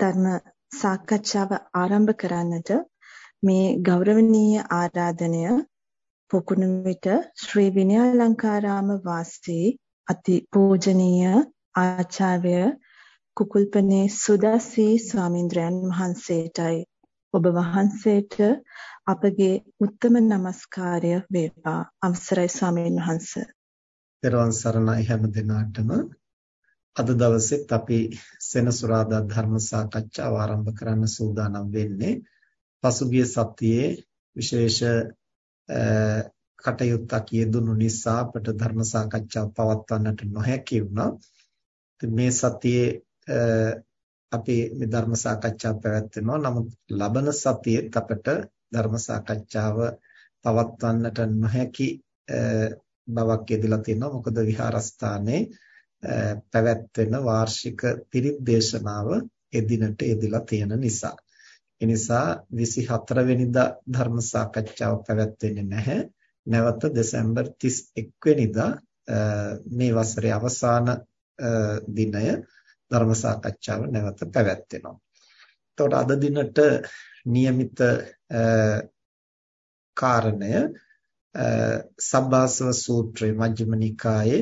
ධර්ම සාකච්ඡාව ආරම්භ කරන්නට මේ ගෞරවනීය ආරාධනය පොකුණු විට ශ්‍රී විනයාලංකාරාම වාසී අති පූජනීය ආචාර්ය කුකුල්පනේ සුදස්සී ස්වාමින්ද්‍රයන් වහන්සේටයි. ඔබ වහන්සේට අපගේ උත්තම নমස්කාරය වේවා. අවසරයි ස්වාමීන් වහන්ස. පෙරවන් සරණයි හැම දිනාටම අද දවසෙත් අපි සෙනසුරාදා ධර්ම සාකච්ඡාව ආරම්භ කරන්න සූදානම් වෙන්නේ පසුගිය සතියේ විශේෂ කටයුත්තක් යෙදුණු නිසා අපට ධර්ම සාකච්ඡාව පවත්වන්නට නොහැකි වුණා. මේ සතියේ අපි මේ ධර්ම සාකච්ඡාව පැවැත්වෙනවා. නමුත් ලබන සතියේත් අපට ධර්ම සාකච්ඡාව පවත්වන්නට නොහැකි බවක් යෙදලා තියෙනවා. මොකද විහාරස්ථානයේ පැවැත්වෙන වාර්ෂික පිරිත් දේශනාව එදිනට යෙදලා තියෙන නිසා. ඒ නිසා 24 වෙනිදා ධර්ම සාකච්ඡාව පැවැත්වෙන්නේ නැහැ. නැවත දෙසැම්බර් 31 වෙනිදා මේ වසරේ අවසාන දිනය ධර්ම සාකච්ඡාව නැවත පැවැත්වෙනවා. එතකොට අද දිනට નિયમિત කාරණය සබ්බාසව සූත්‍රයේ මජ්ක්‍ධිම නිකායේ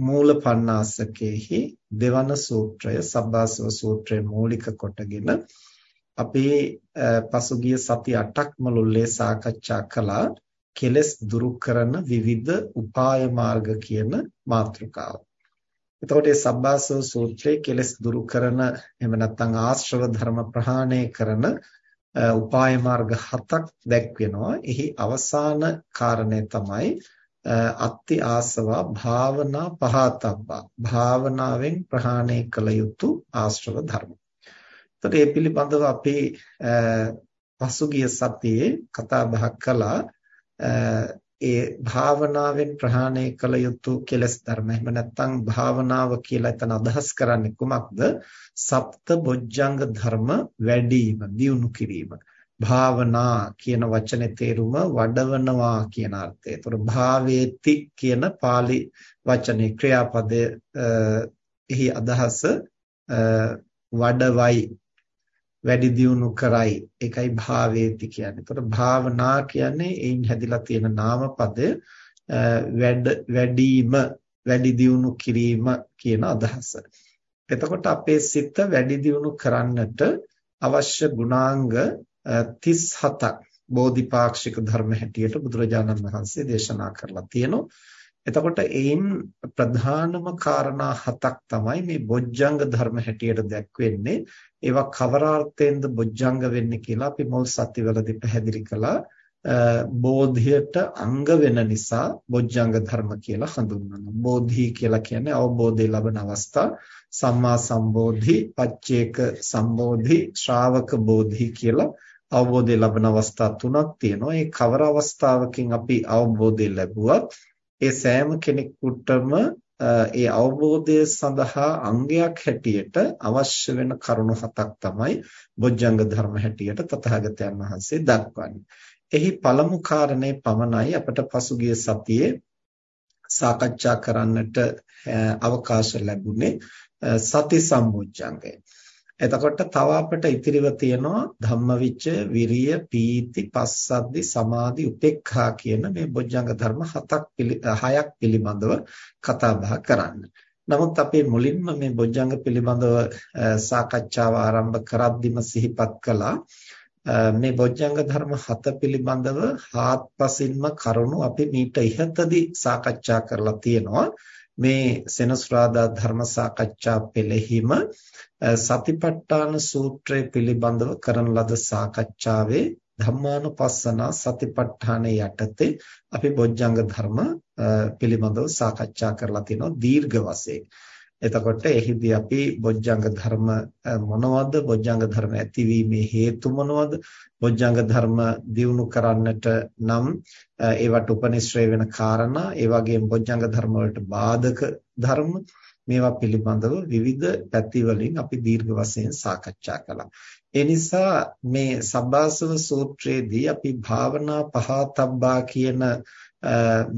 මූල පණ්ණාසකේහි දෙවන සූත්‍රය සබ්බාසව සූත්‍රය මූලික කොටගෙන අපි පසුගිය සති 8ක් මුළුල්ලේ සාකච්ඡා කළා කෙලස් දුරු කරන විවිධ උපාය මාර්ග කියන මාතෘකාව. එතකොට මේ සබ්බාසව සූත්‍රයේ කෙලස් දුරු කරන එහෙම නැත්නම් ආශ්‍රව ධර්ම ප්‍රහාණය කරන උපාය මාර්ග හතක් දැක්වෙනවා. එහි අවසාන කාරණය තමයි අත්ති ආසවා භාවනා පහතබ්බා භාවනාවෙන් ප්‍රහාණය කළ යුතු ආශ්‍රව ධර්ම. එතකොට මේ පිළිබඳව අපි පසුගිය සතියේ කතා බහ කළා ඒ භාවනාවෙන් ප්‍රහාණය කළ යුතු කෙලස් ධර්ම. එහෙම නැත්නම් භාවනාව කියලා එතන අදහස් කරන්නේ කුමක්ද? සප්ත බොජ්ජංග ධර්ම වැඩිම, දියුණු කිරීම. භාවනා කියන වචනේ තේරුම වඩවනවා කියන අර්ථය. ඒතර භාවේති කියන pāli වචනේ ක්‍රියාපදයේ එහි අදහස වඩවයි වැඩි දියුණු කරයි ඒකයි භාවේති කියන්නේ. ඒතර භාවනා කියන්නේ එයින් හැදිලා තියෙන නාම පදය වැඩ වැඩිම වැඩි දියුණු කිරීම කියන අදහස. එතකොට අපේ සිත වැඩි දියුණු කරන්නට අවශ්‍ය ගුණාංග 37ක් බෝධිපාක්ෂික ධර්ම හැටියට බුදුරජාණන් වහන්සේ දේශනා කරලා තියෙනවා. එතකොට ඒයින් ප්‍රධානම කාරණා හතක් තමයි මේ බොජ්ජංග ධර්ම හැටියට දැක්වෙන්නේ. ඒවා කවරාර්ථයෙන්ද බොජ්ජංග වෙන්නේ කියලා අපි මුල් සතිවලදී පැහැදිලි කළා. බෝධියට අංග වෙන නිසා බොජ්ජංග ධර්ම කියලා හඳුන්වනවා. බෝධි කියලා කියන්නේ අවබෝධය ලබන අවස්ථා. සම්මා සම්බෝධි, පච්චේක සම්බෝධි, ශ්‍රාවක බෝධි කියලා අවබෝධය ලබන අවස්ථා තුනක් තියෙනවා. ඒ කවර අවස්ථාවකින් අපි අවබෝධය ලැබුවත් ඒ සෑම කෙනෙකුටම ඒ අවබෝධය සඳහා අංගයක් හැටියට අවශ්‍ය වෙන කරුණු හතක් තමයි බොජ්ජංග ධර්ම හැටියට තථාගතයන් වහන්සේ දක්වන්නේ. එහි පළමු කාරණේ පමණයි අපට පසුගිය සතියේ සාකච්ඡා කරන්නට අවකාශ ලැබුණේ සති සම්බොජ්ජංගය. එතකොට තව අපිට ඉතිරිව තියෙනවා ධම්මවිචය, විරිය, පීති, පස්සද්ධි, සමාධි, උපේක්ඛා කියන මේ බොජ්ජංග ධර්ම හතක් හයක් පිළිබඳව කතා බහ කරන්න. නමුත් අපි මුලින්ම මේ බොජ්ජංග පිළිබඳව සාකච්ඡාව ආරම්භ කරද්දිම සිහිපත් කළා මේ බොජ්ජංග ධර්ම හත පිළිබඳව හාත්පසින්ම කරුණු අපි මීට ඉහතදී සාකච්ඡා කරලා තියෙනවා. මේ සෙනසුරාදා ධර්ම සාකච්ඡා පෙළෙහිම සතිපට්ඨාන සූත්‍රය පිළිබඳව කරන ලද සාකච්ඡාවේ ධම්මානුපස්සන සතිපට්ඨාන යටතේ අපි බොජ්ජංග ධර්ම පිළිබඳව සාකච්ඡා කරලා තිනවා දීර්ඝ වශයෙන්. එතකොට එහිදී අපි බොජ්ජංග ධර්ම මොනවද? බොජ්ජංග ධර්ම ඇතිවීමේ හේතු මොනවද? බොජ්ජංග ධර්ම දියුණු කරන්නට නම් ඒවට උපනිශ්‍රේ වෙන කාරණා, ඒ වගේම බොජ්ජංග ධර්ම වලට බාධක ධර්ම මේවා පිළිබඳව විවිධ පැතිවලින් අපි දීර්ඝ වශයෙන් සාකච්ඡා කළා. ඒ නිසා මේ සබ්බාසව සූත්‍රයේදී අපි භාවනා පහතබ්බා කියන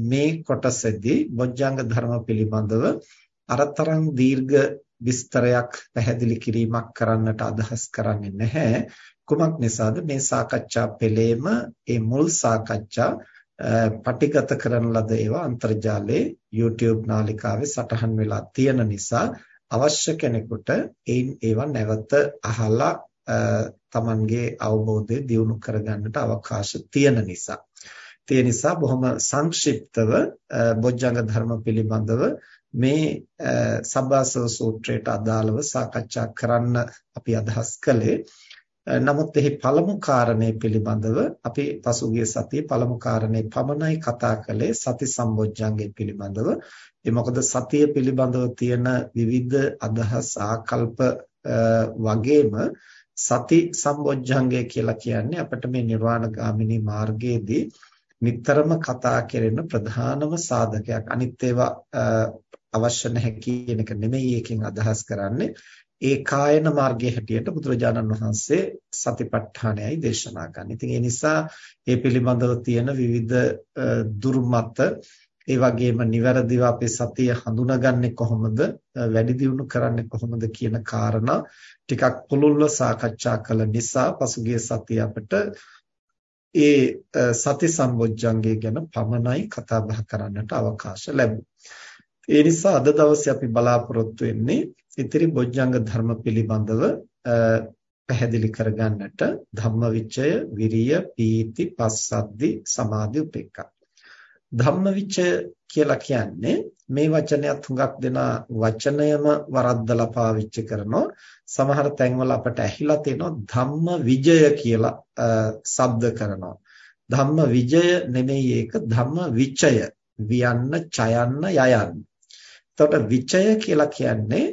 මේ කොටසේදී බොජ්ජංග ධර්ම පිළිබඳව අරතරන් දීර්ඝ විස්තරයක් පැහැදිලි කිරීමක් කරන්නට අදහස් කරන්නේ නැහැ. කුමක් නිසාද මේ සාකච්ඡා පෙළේම මේ මුල් සාකච්ඡා පටිගත කරන ලද ඒවා අන්තර්ජාලයේ YouTube නාලිකාවේ සටහන් වෙලා තියෙන නිසා අවශ්‍ය කෙනෙකුට ඒන් ඒවා නැවත අහලා තමන්ගේ අවබෝධය දියුණු කරගන්නට අවකාශ තියෙන නිසා. ඒ නිසා බොහොම සංක්ෂිප්තව බොජ්ජංග ධර්ම පිළිබඳව මේ සබ්බාසව සූත්‍රයට අදාළව සාකච්ඡා කරන්න අපි අදහස් කළේ නමුත් එහි පළමු කාරණේ පිළිබඳව අපි පසුගිය සතියේ පළමු කාරණේ පමණයි කතා කළේ සති සම්බොජ්ජංගේ පිළිබඳව. ඒ මොකද සතිය පිළිබඳව තියෙන විවිධ අදහස් ආකල්ප වගේම සති සම්බොජ්ජංගය කියලා කියන්නේ අපිට මේ නිර්වාණ ගාමිනී මාර්ගයේදී නිතරම කතා කෙරෙන ප්‍රධානම සාධකයක්. අනිත් ඒවා අවශ්‍ය නැහැ කියන එක නෙමෙයි එකෙන් අදහස් කරන්නේ. ඒ කායන මාර්ගයේ හැටියට බුදුරජාණන් වහන්සේ සතිපට්ඨානයයි දේශනා කරන්නේ. ඉතින් ඒ නිසා මේ පිළිබඳව තියෙන විවිධ දුර්මත ඒ වගේම නිවැරදිව අපේ සතිය හඳුනාගන්නේ කොහොමද වැඩි දියුණු කරන්නේ කොහොමද කියන කාරණා ටිකක් පුළුල්ව සාකච්ඡා කළ නිසා පසුගිය සතිය අපිට ඒ සති සම්බොජ්ජංගය ගැන පමණයි කතා බහ කරන්නට අවකාශ ලැබුණා. ඒ නිසා අද දවසේ අපි බලාපොරොත්තු වෙන්නේ ඉතිරි බොජ්ජංග ධර්ම පිළිබඳව පැහැදිලි කරගන්නට ධම්මවිචය, විරිය, පීති, පස්සද්ධි, සමාධි, උපේක්ඛා. ධම්මවිචය කියලා කියන්නේ මේ වචනයත් හුඟක් දෙනා වචනයම වරද්දලා පාවිච්චි කරනවා. සමහර තැන්වල අපට ඇහිලා තියෙනවා ධම්ම විජය කියලා ශබ්ද කරනවා. ධම්ම විජය නෙමෙයි ඒක ධම්ම විචය. වියන්න, චයන්න, යයන්න. එතකොට විචය කියලා කියන්නේ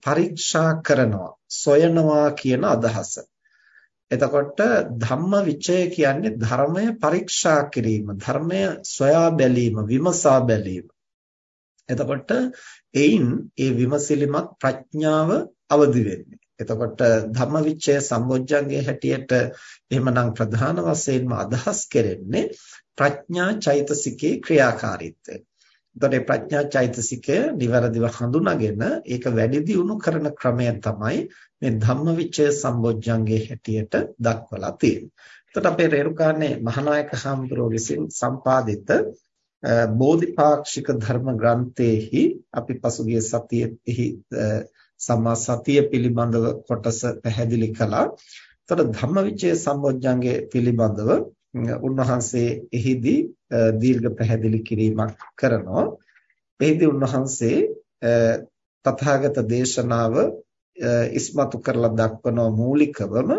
පරීක්ෂා කරනවා, සොයනවා කියන අදහස. එතකොට ධම්ම විචය කියන්නේ ධර්මය පරීක්ෂා කිරීම, ධර්මය සොයා බැලීම, විමසා බැලීම. එතකොට එයින් ඒ විමසිලිමත් ප්‍රඥාව අවදි වෙන්නේ. එතකොට ධම්මවිචය සම්බොජ්ජංගයේ හැටියට එහෙමනම් ප්‍රධාන වශයෙන්ම අදහස් කරන්නේ ප්‍රඥා චෛතසිකේ ක්‍රියාකාරීත්වය. එතකොට ප්‍රඥා චෛතසිකය નિවරදිව හඳුනාගෙන ඒක වැඩි දියුණු කරන ක්‍රමය තමයි මේ ධම්මවිචය සම්බොජ්ජංගේ හැටියට දක්වලා තියෙන්නේ. එතකොට අපේ රේරුකානේ මහානායක හාමුදුරුවෝ විසින් සම්පාදිත බෝධිපාක්ෂික ධර්ම ග්‍රන්ථයේහි අපි පසුගිය සතියේහි සම්මා සතිය පිළිබඳව කොටස පැහැදිලි කළා. එතකොට ධම්මවිචය සම්බොජ්ජංගේ පිළිබඳව උන්වහන්සේ එහිදී දීර්ඝ පැහැදිලි කිරීමක් කරනවා. එහිදී උන්වහන්සේ තථාගත දේශනාව ඉස්මතු කරලා දක්වන මූලිකවම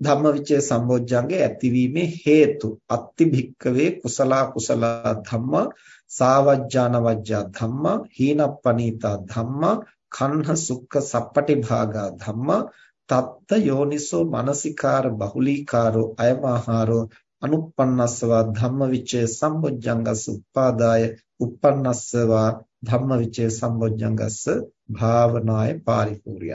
ධම්මවිචේ සම්බොජ්ජංගේ ඇතිවීමේ හේතු අත්ති භික්කවේ කුසලා කුසලා ධම්මා සාවජ්ජාන වජ්ජා ධම්මා හීනප්පනීතා ධම්මා කන්හ සුක්ඛ සප්පටි භාගා ධම්මා තත්ත යෝනිසෝ මනසිකාර බහුලීකාරෝ අයමහාරෝ අනුප්පන්නස්සවා ධම්මවිචේ සම්බොජ්ජංගස්ස උපාදාය උප්පන්නස්සවා ධම්මවිචේ සම්බොජ්ජංගස්ස භාවනාය පාරිපූර්ය.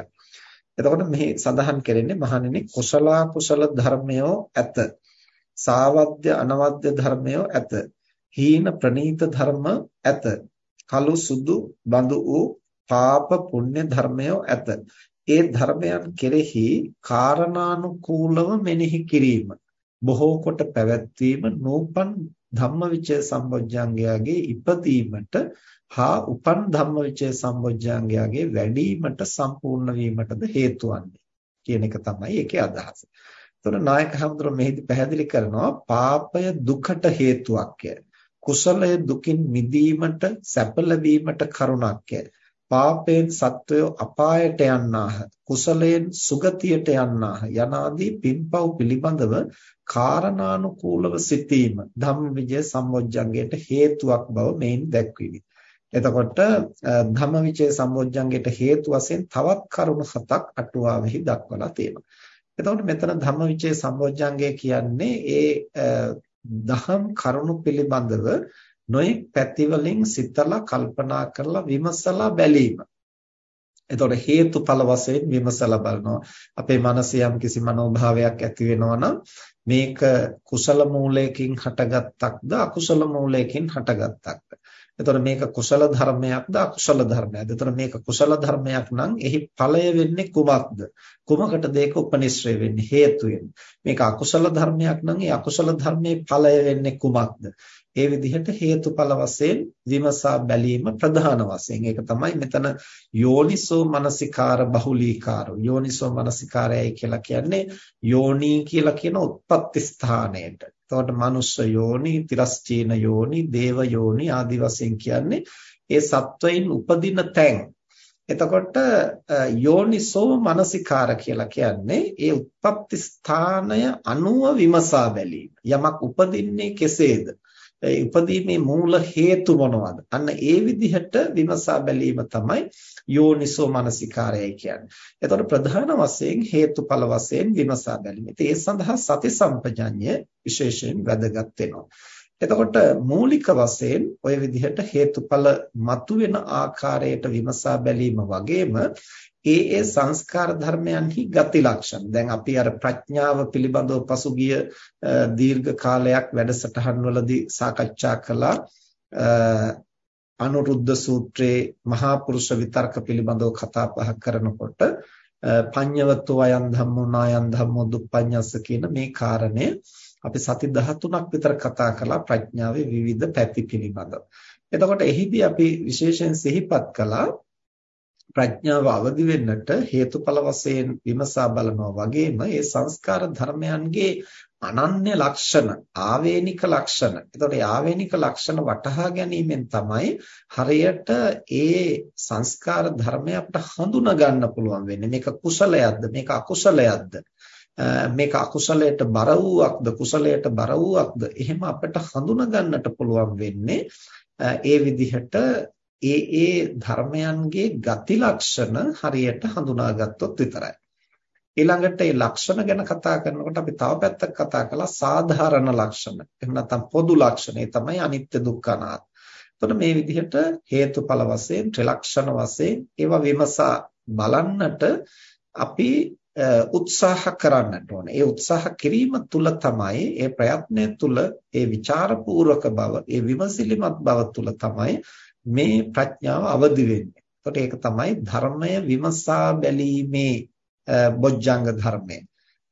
එතකොට මෙහි සඳහන් කරන්නේ මහණෙනි කුසල කුසල ධර්මයෝ ඇත. සාවද්‍ය අනවද්‍ය ධර්මයෝ ඇත. හීන ප්‍රනීත ධර්ම ඇත. කලු සුදු බඳු වූ පාප පුණ්‍ය ධර්මයෝ ඇත. ඒ ධර්මයන් කෙරෙහි කාරණානුකූලව මෙනෙහි කිරීම බොහෝ කොට පැවැත්වීම නූපන් ධම්මවිචය සම්බොජ්ජංගයාගේ ඉපදීමට හා උපන් ධම්මවිචය සම්බොජ්ජංගයාගේ වැඩිවීමට සම්පූර්ණ වීමටද හේතු වන්නේ කියන එක තමයි ඒකේ අදහස. එතකොට නායක හඳුර මෙහිදී පැහැදිලි කරනවා පාපය දුකට හේතුවක්ය. කුසලය දුකින් මිදීමට සැප ලැබීමට කරුණක්ය. පාපයෙන් සත්වය අපායට යන්නාහ කුසලයෙන් සුගතියට යන්නාහ යනාදී පින්පව් පිළිබඳව කාරණානුකූලව සිටීම ධම්මවිජය සම්මොජ්ජංගයට හේතුවක් බව මේන් දැක්විනි. එතකොට ධම්මවිජය සම්මොජ්ජංගයට හේතු වශයෙන් තවත් කරුණු හතක් අටුවාවෙහි දක්වලා තියෙනවා. එතකොට මෙතන ධම්මවිජය සම්මොජ්ජංගය කියන්නේ ඒ දහම් කරුණු පිළිබඳව නොයෙක් පැතිවලින් සිතලා කල්පනා කරලා විමසලා බැලීම. එතකොට හේතුඵල වශයෙන් විමසලා බලනවා. අපේ මනසේ යම් කිසි මනෝභාවයක් ඇති වෙනවා නම් මේක කුසල මූලයකින් හටගත්තක්ද අකුසල මූලයකින් හටගත්තක්ද එතකොට මේක කුසල ධර්මයක්ද අකුසල ධර්මයක්ද? එතකොට මේක කුසල ධර්මයක් නම් එහි ඵලය වෙන්නේ කුමක්ද? කුමකටද ඒක උපනිශ්‍රේ වෙන්නේ? හේතු වෙන්නේ. මේක අකුසල ධර්මයක් නම් ඒ අකුසල ධර්මයේ ඵලය වෙන්නේ කුමක්ද? ඒ විදිහට හේතුඵල වශයෙන් විමසා බැලීම ප්‍රධාන වශයෙන්. ඒක තමයි මෙතන යෝනිසෝ මනසිකාර බහුලීකාර. යෝනිසෝ මනසිකාරයයි කියලා කියන්නේ යෝනි කියලා කියන උත්පත්ති ස්ථානයට. එතකොට මනුස්ස යෝනි, තිරස්චීන යෝනි, දේව යෝනි ආදි වශයෙන් කියන්නේ ඒ සත්වයින් උපදින තැන්. එතකොට යෝනිසෝ මනසිකාර කියලා කියන්නේ ඒ උත්පත්ති ස්ථානය අනුව විමසා බැලීම. යමක් උපදින්නේ කෙසේද? උපදීමේ මූල හේතු මොනවද? අන්න ඒ විදිහට විමසා බැලීම තමයි යෝනිසෝ මනසිකාරයයි කියන්නේ. එතකොට ප්‍රධාන වශයෙන් හේතුඵල වශයෙන් විමසා බැලීම. ඒ සඳහා සති සම්පජඤ්ඤය විශේෂයෙන් වැදගත් වෙනවා. එතකොට මූලික වශයෙන් ওই විදිහට හේතුඵල මතුවෙන ආකාරයට විමසා බැලීම වගේම ඒ ඒ සංස්කාර ධර්මයන්හි ගති ලක්ෂණ. දැන් අපි අර ප්‍රඥාව පිළිබඳව පසුගිය දීර්ඝ කාලයක් වැඩසටහන් වලදී සාකච්ඡා කළා. අනුරුද්ධ සූත්‍රයේ මහා පුරුෂ විතර්ක පිළිබඳව කතා බහ කරනකොට පඤ්ඤවතෝ අයන් ධම්මෝ නායන් ධම්මෝ දුප්පඤ්ඤස්ස කියන මේ කාරණය අපි සති 13ක් විතර කතා කළා ප්‍රඥාවේ විවිධ පැති පිළිබඳව. එතකොට එහිදී අපි විශේෂයෙන් සිහිපත් කළා ප්‍රඥාව අවදි වෙන්නට හේතුඵල වශයෙන් විමසා බලනවා වගේම ඒ සංස්කාර ධර්මයන්ගේ අනන්‍ය ලක්ෂණ ආවේනික ලක්ෂණ. එතකොට ඒ ආවේනික ලක්ෂණ වටහා ගැනීමෙන් තමයි හරියට ඒ සංස්කාර ධර්මය අපිට හඳුනා ගන්න පුළුවන් වෙන්නේ. මේක කුසලයක්ද මේක අකුසලයක්ද මේක අකුසලයට බර වූවක්ද කුසලයට බර වූවක්ද එහෙම අපිට හඳුනා ගන්නට පුළුවන් වෙන්නේ ඒ විදිහට ඒ ඒ ධර්මයන්ගේ ගති ලක්ෂණ හරියට හඳුනාගත්තොත් විතරයි. ඊළඟට මේ ලක්ෂණ ගැන කතා කරනකොට අපි තව පැත්තක් කතා කළා සාධාරණ ලක්ෂණ. එහෙම නැත්නම් පොදු ලක්ෂණ. ඒ තමයි අනිත්‍ය දුක්ඛ අනාත්ම. එතකොට මේ විදිහට හේතුඵල වශයෙන් ත්‍රිලක්ෂණ වශයෙන් ඒවා විමසා බලන්නට අපි උත්සාහ කරන්නට ඕනේ. ඒ උත්සාහ කිරීම තුල තමයි ඒ ප්‍රයත්නය තුල ඒ ਵਿਚාරපූර්වක බව, ඒ විමසිලිමත් බව තුල තමයි මේ ප්‍රඥාව අවදි වෙන්නේ. එතකොට ඒක තමයි ධර්මය විමසා බැලීමේ බොජ්ජංග ධර්මය.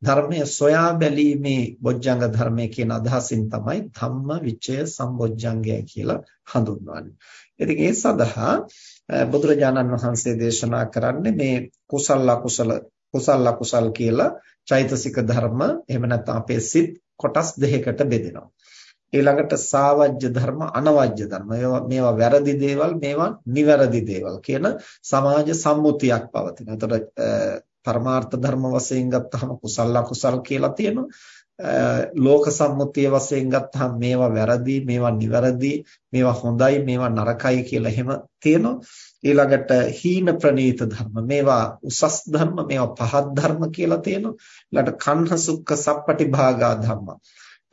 ධර්මය සොයා බැලීමේ බොජ්ජංග ධර්මය කියන අදහසින් තමයි ධම්ම විචය සම්බොජ්ජංගය කියලා හඳුන්වන්නේ. ඉතින් ඒ සඳහා බුදුරජාණන් වහන්සේ දේශනා කරන්නේ මේ කුසල අකුසල කුසල අකුසල් කියලා චෛතසික ධර්ම එහෙම නැත්නම් අපේ සිත් කොටස් දෙකකට බෙදෙනවා. ඊළඟට සාවජ්‍ය ධර්ම අනවජ්‍ය ධර්ම. මේවා වැරදි දේවල් මේවා නිවැරදි දේවල් කියන සමාජ සම්මුතියක් පවතිනවා. එතකොට පරමාර්ථ ධර්ම වශයෙන් ගත්තහම කුසල අකුසල් කියලා තියෙනවා. ලෝක සම්මුතිය වශයෙන් ගත්තහම මේවා වැරදි මේවා නිවැරදි මේවා හොඳයි මේවා නරකයි කියලා එහෙම තියෙනවා. ඊළඟට හීන ප්‍රනීත ධර්ම. මේවා උසස් ධර්ම මේවා පහත් ධර්ම කියලා තියෙනවා. ඊළඟට කන්හ සුක්ඛ සප්පටිභාගා ධම්ම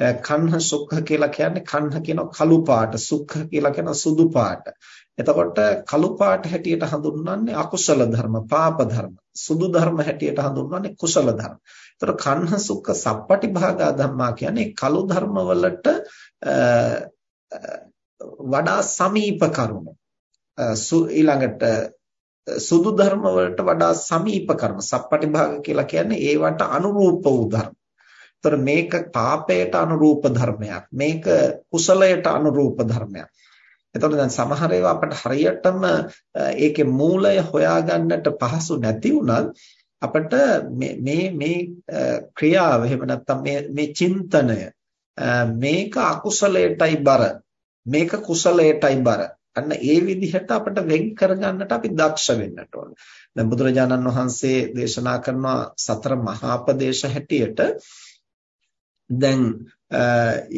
කන්හ සුඛ කියලා කියන්නේ කන්හ කියන කළු පාට සුඛ කියලා කියන සුදු පාට. එතකොට කළු පාට හැටියට හඳුන්වන්නේ අකුසල ධර්ම, පාප ධර්ම. සුදු ධර්ම හැටියට හඳුන්වන්නේ කුසල ධර්ම. එතකොට කන්හ සුඛ සප්පටි භාගා ධම්මා කියන්නේ කළු ධර්ම වලට වඩා සමීප කරුණු. ඊළඟට සුදු ධර්ම වලට වඩා සමීප කර්ම සප්පටි භාග කියලා කියන්නේ ඒවට අනුරූප වූ ධර්ම. ඒතර මේක පාපයට අනුරූප ධර්මයක්. මේක කුසලයට අනුරූප ධර්මයක්. එතකොට දැන් සමහර ඒවා අපිට හරියටම ඒකේ මූලය හොයාගන්නට පහසු නැති වුණත් අපිට මේ මේ ක්‍රියාව එහෙම නැත්නම් මේ මේ චින්තනය මේක අකුසලයටයි බර මේක කුසලයටයි බර අන්න ඒ විදිහට අපිට වෙන් කරගන්නට අපි දක්ෂ වෙන්නට ඕන. දැන් බුදුරජාණන් වහන්සේ දේශනා කරනවා සතර මහා ප්‍රදේශ හැටියට දැන්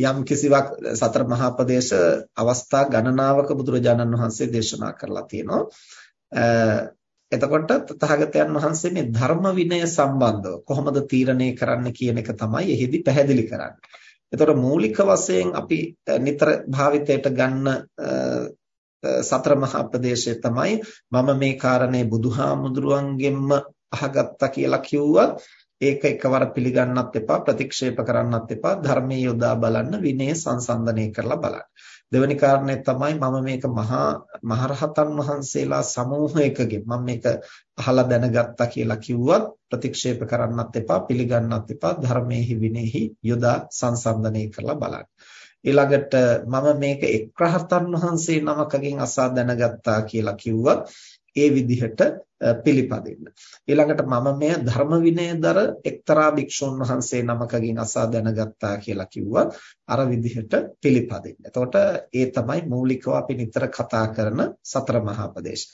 යම් කිසිවක් සතර මහා ප්‍රදේශ අවස්ථා ගණනාවක බුදුරජාණන් වහන්සේ දේශනා කරලා තියෙනවා. එතකොට තථාගතයන් වහන්සේ මේ ධර්ම විනය සම්බන්ධව කොහොමද තීරණය කරන්න කියන එක තමයි එහිදී පැහැදිලි කරන්නේ. එතකොට මූලික වශයෙන් අපි නිතර භාවිතයට ගන්න සතර මහා ප්‍රදේශය තමයි මම මේ කාරණේ බුදුහාමුදුරුවන්ගෙන්ම අහගත්තා කියලා කිව්වත් ඒක එකවර පිළිගන්නත් එපා ප්‍රතික්ෂේප කරන්නත් එපා ධර්මයේ යොදා බලන්න විනය සංසන්දනය කරලා බලන්න. දෙවෙනි කාරණේ තමයි මම මේක මහා මහරහතන් වහන්සේලා සමූහයකගෙන් මම මේක අහලා දැනගත්තා කියලා කිව්වත් ප්‍රතික්ෂේප කරන්නත් එපා පිළිගන්නත් එපා ධර්මයේහි විනයෙහි යොදා සංසන්දනය කරලා බලන්න. ඊළඟට මම මේක එක් රහතන් වහන්සේ නමකගෙන් අසා දැනගත්තා කියලා කිව්වත් ඒ විදිහට පිළිපදින්න. ඊළඟට මම මෙය ධර්ම විනයදර එක්තරා භික්ෂුන් වහන්සේ නමකගෙන් අසා දැනගත්තා කියලා කිව්වත් අර විදිහට පිළිපදින්න. එතකොට ඒ තමයි මූලිකව අපි නිතර කතා කරන සතර මහා ප්‍රදේශ.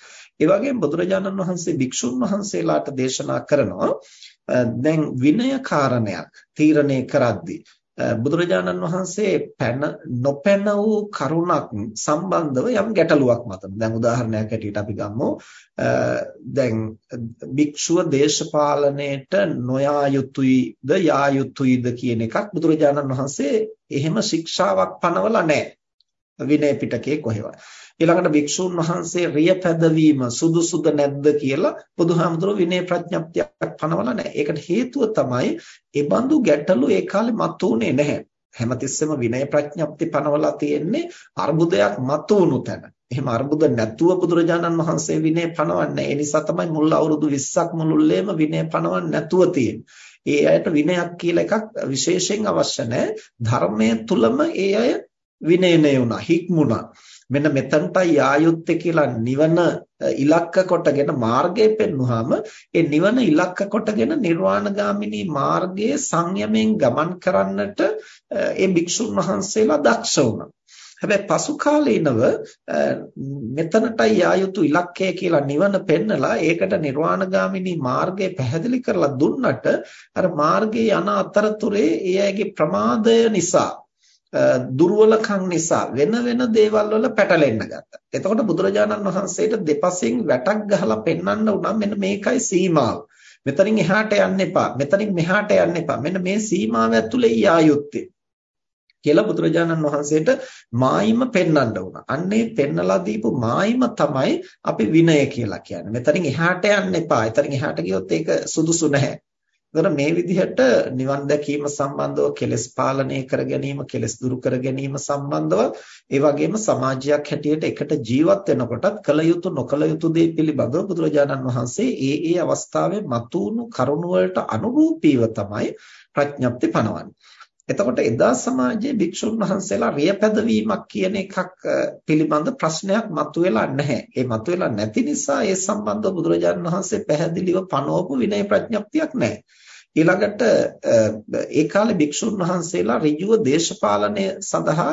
ඒ වගේම බුදුරජාණන් වහන්සේ භික්ෂුන් වහන්සේලාට දේශනා කරනවා දැන් විනය කාරණයක් තීරණය කරද්දී බුදුරජාණන් වහන්සේ පැන නොපැන වූ කරුණක් සම්බන්ධව යම් ගැටලුවක් මතන. දැන් උදාහරණයක් ඇටියට අපි ගමු. දැන් භික්ෂුව දේශපාලනයට නොයා යුතුයද යා යුතුයද කියන එකක් බුදුරජාණන් වහන්සේ එහෙම ශික්ෂාවක් පනවලා නැහැ. විනය පිටකේ කොහෙවත්. ඊළඟට භික්ෂුන් වහන්සේ රිය පැදවීම සුදුසුද නැද්ද කියලා බුදුහාමුදුරුවෝ විනය ප්‍රඥප්තියක් පනවලා නැහැ. ඒකට හේතුව තමයි ඒ බඳු ගැටලු ඒ කාලේ මතුනේ නැහැ. හැමතිස්සෙම විනය ප්‍රඥප්ති පනවලා තියෙන්නේ අර්බුදයක් මතුවුණු තැන. එහෙම අර්බුද නැතුව බුදුරජාණන් වහන්සේ විනය පනවන්නේ. ඒ නිසා තමයි මුල් අවුරුදු 20ක් මුළුල්ලේම විනය පනවන්නේ නැතුව තියෙන්නේ. ඒ අයට විනයක් කියලා එකක් විශේෂයෙන් අවශ්‍ය නැහැ. ධර්මයේ තුලම ඒ අය විනයනය වුණා, හික්මුණා. මෙන්න මෙතනටයි ආයුත්තේ කියලා නිවන ඉලක්ක කොටගෙන මාර්ගය පෙන්වුවාම ඒ නිවන ඉලක්ක කොටගෙන නිර්වාණගාමිනී මාර්ගයේ සංයමයෙන් ගමන් කරන්නට ඒ භික්ෂුන් වහන්සේලා දක්ෂ වුණා. හැබැයි පසු කාලීනව මෙතනටයි ආයුතු ඉලක්කය කියලා නිවන පෙන්නලා ඒකට නිර්වාණගාමිනී මාර්ගය පැහැදිලි කරලා දුන්නට අර මාර්ගයේ යන අතරතුරේ ඒ අයගේ ප්‍රමාදය නිසා දුර්වලකම් නිසා වෙන වෙන දේවල් වල පැටලෙන්න ගත්තා. එතකොට බුදුරජාණන් වහන්සේට දෙපසින් වැටක් ගහලා පෙන්වන්න උනම් මෙන්න මේකයි සීමාව. මෙතනින් එහාට යන්න එපා. මෙතනින් මෙහාට යන්න එපා. මෙන්න මේ සීමාව ඇතුලේ යා යුත්තේ. කියලා බුදුරජාණන් වහන්සේට මායිම පෙන්වන්න උනා. අන්නේ පෙන්නලා දීපු මායිම තමයි අපි විනය කියලා කියන්නේ. මෙතනින් එහාට යන්න එපා. එතනින් එහාට ගියොත් ඒක සුදුසු නැහැ. එතකොට මේ විදිහට නිවන් දැකීම සම්බන්ධව කෙලෙස් පාලනය කර ගැනීම කෙලෙස් දුරු කර ගැනීම සම්බන්ධව ඒ වගේම සමාජයක් හැටියට එකට ජීවත් වෙනකොටත් කල යුතු නොකල යුතු දේ පිළිබඳව බුදුරජාණන් වහන්සේ ඒ ඒ අවස්ථාවේ මතුවුණු කරුණ වලට අනුරූපීව තමයි ප්‍රඥප්ති පනවන්නේ. එතකොට එදා සමාජයේ භික්ෂුන් වහන්සේලා රියපැදවීමක් කියන එකක් පිළිබඳ ප්‍රශ්නයක් මතුවෙලා නැහැ. ඒ මතුවෙලා නැති නිසා ඒ සම්බන්ධව බුදුරජාණන් වහන්සේ පැහැදිලිව පනවපු විනය ප්‍රඥප්තියක් නැහැ. ඊළඟට ඒ කාලේ භික්ෂුන් වහන්සේලා ඍජුව දේශපාලනය සඳහා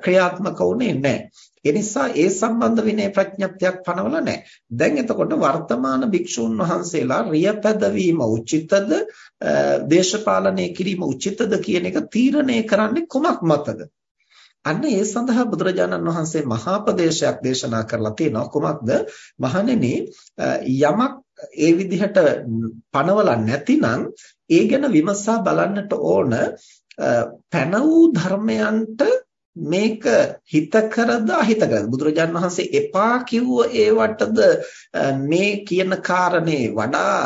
ක්‍රියාත්මක වුණේ නැහැ. ඒ නිසා ඒ සම්බන්ධ විනය ප්‍රඥප්තියක් පනවලා නැහැ. දැන් එතකොට වර්තමාන භික්ෂුන් වහන්සේලා රියපැදවීම උචිතද දේශපාලනය කිරීම උචිතද කියන එක තීරණය කරන්නේ කුමක් මතද? අන්න ඒ සඳහා බුදුරජාණන් වහන්සේ මහා ප්‍රදේශයක් දේශනා කරලා තියෙනවා කුමක්ද? මහණෙනි යමක් ඒ විදිහට පනවලා නැතිනම් ඒ ගැන විමසා බලන්නට ඕන පැන වූ ධර්මයන්ට මේක හිතකරද අහිතකරද බුදුරජාන් වහන්සේ එපා කිව්ව ඒවටද මේ කියන කාරණේ වඩා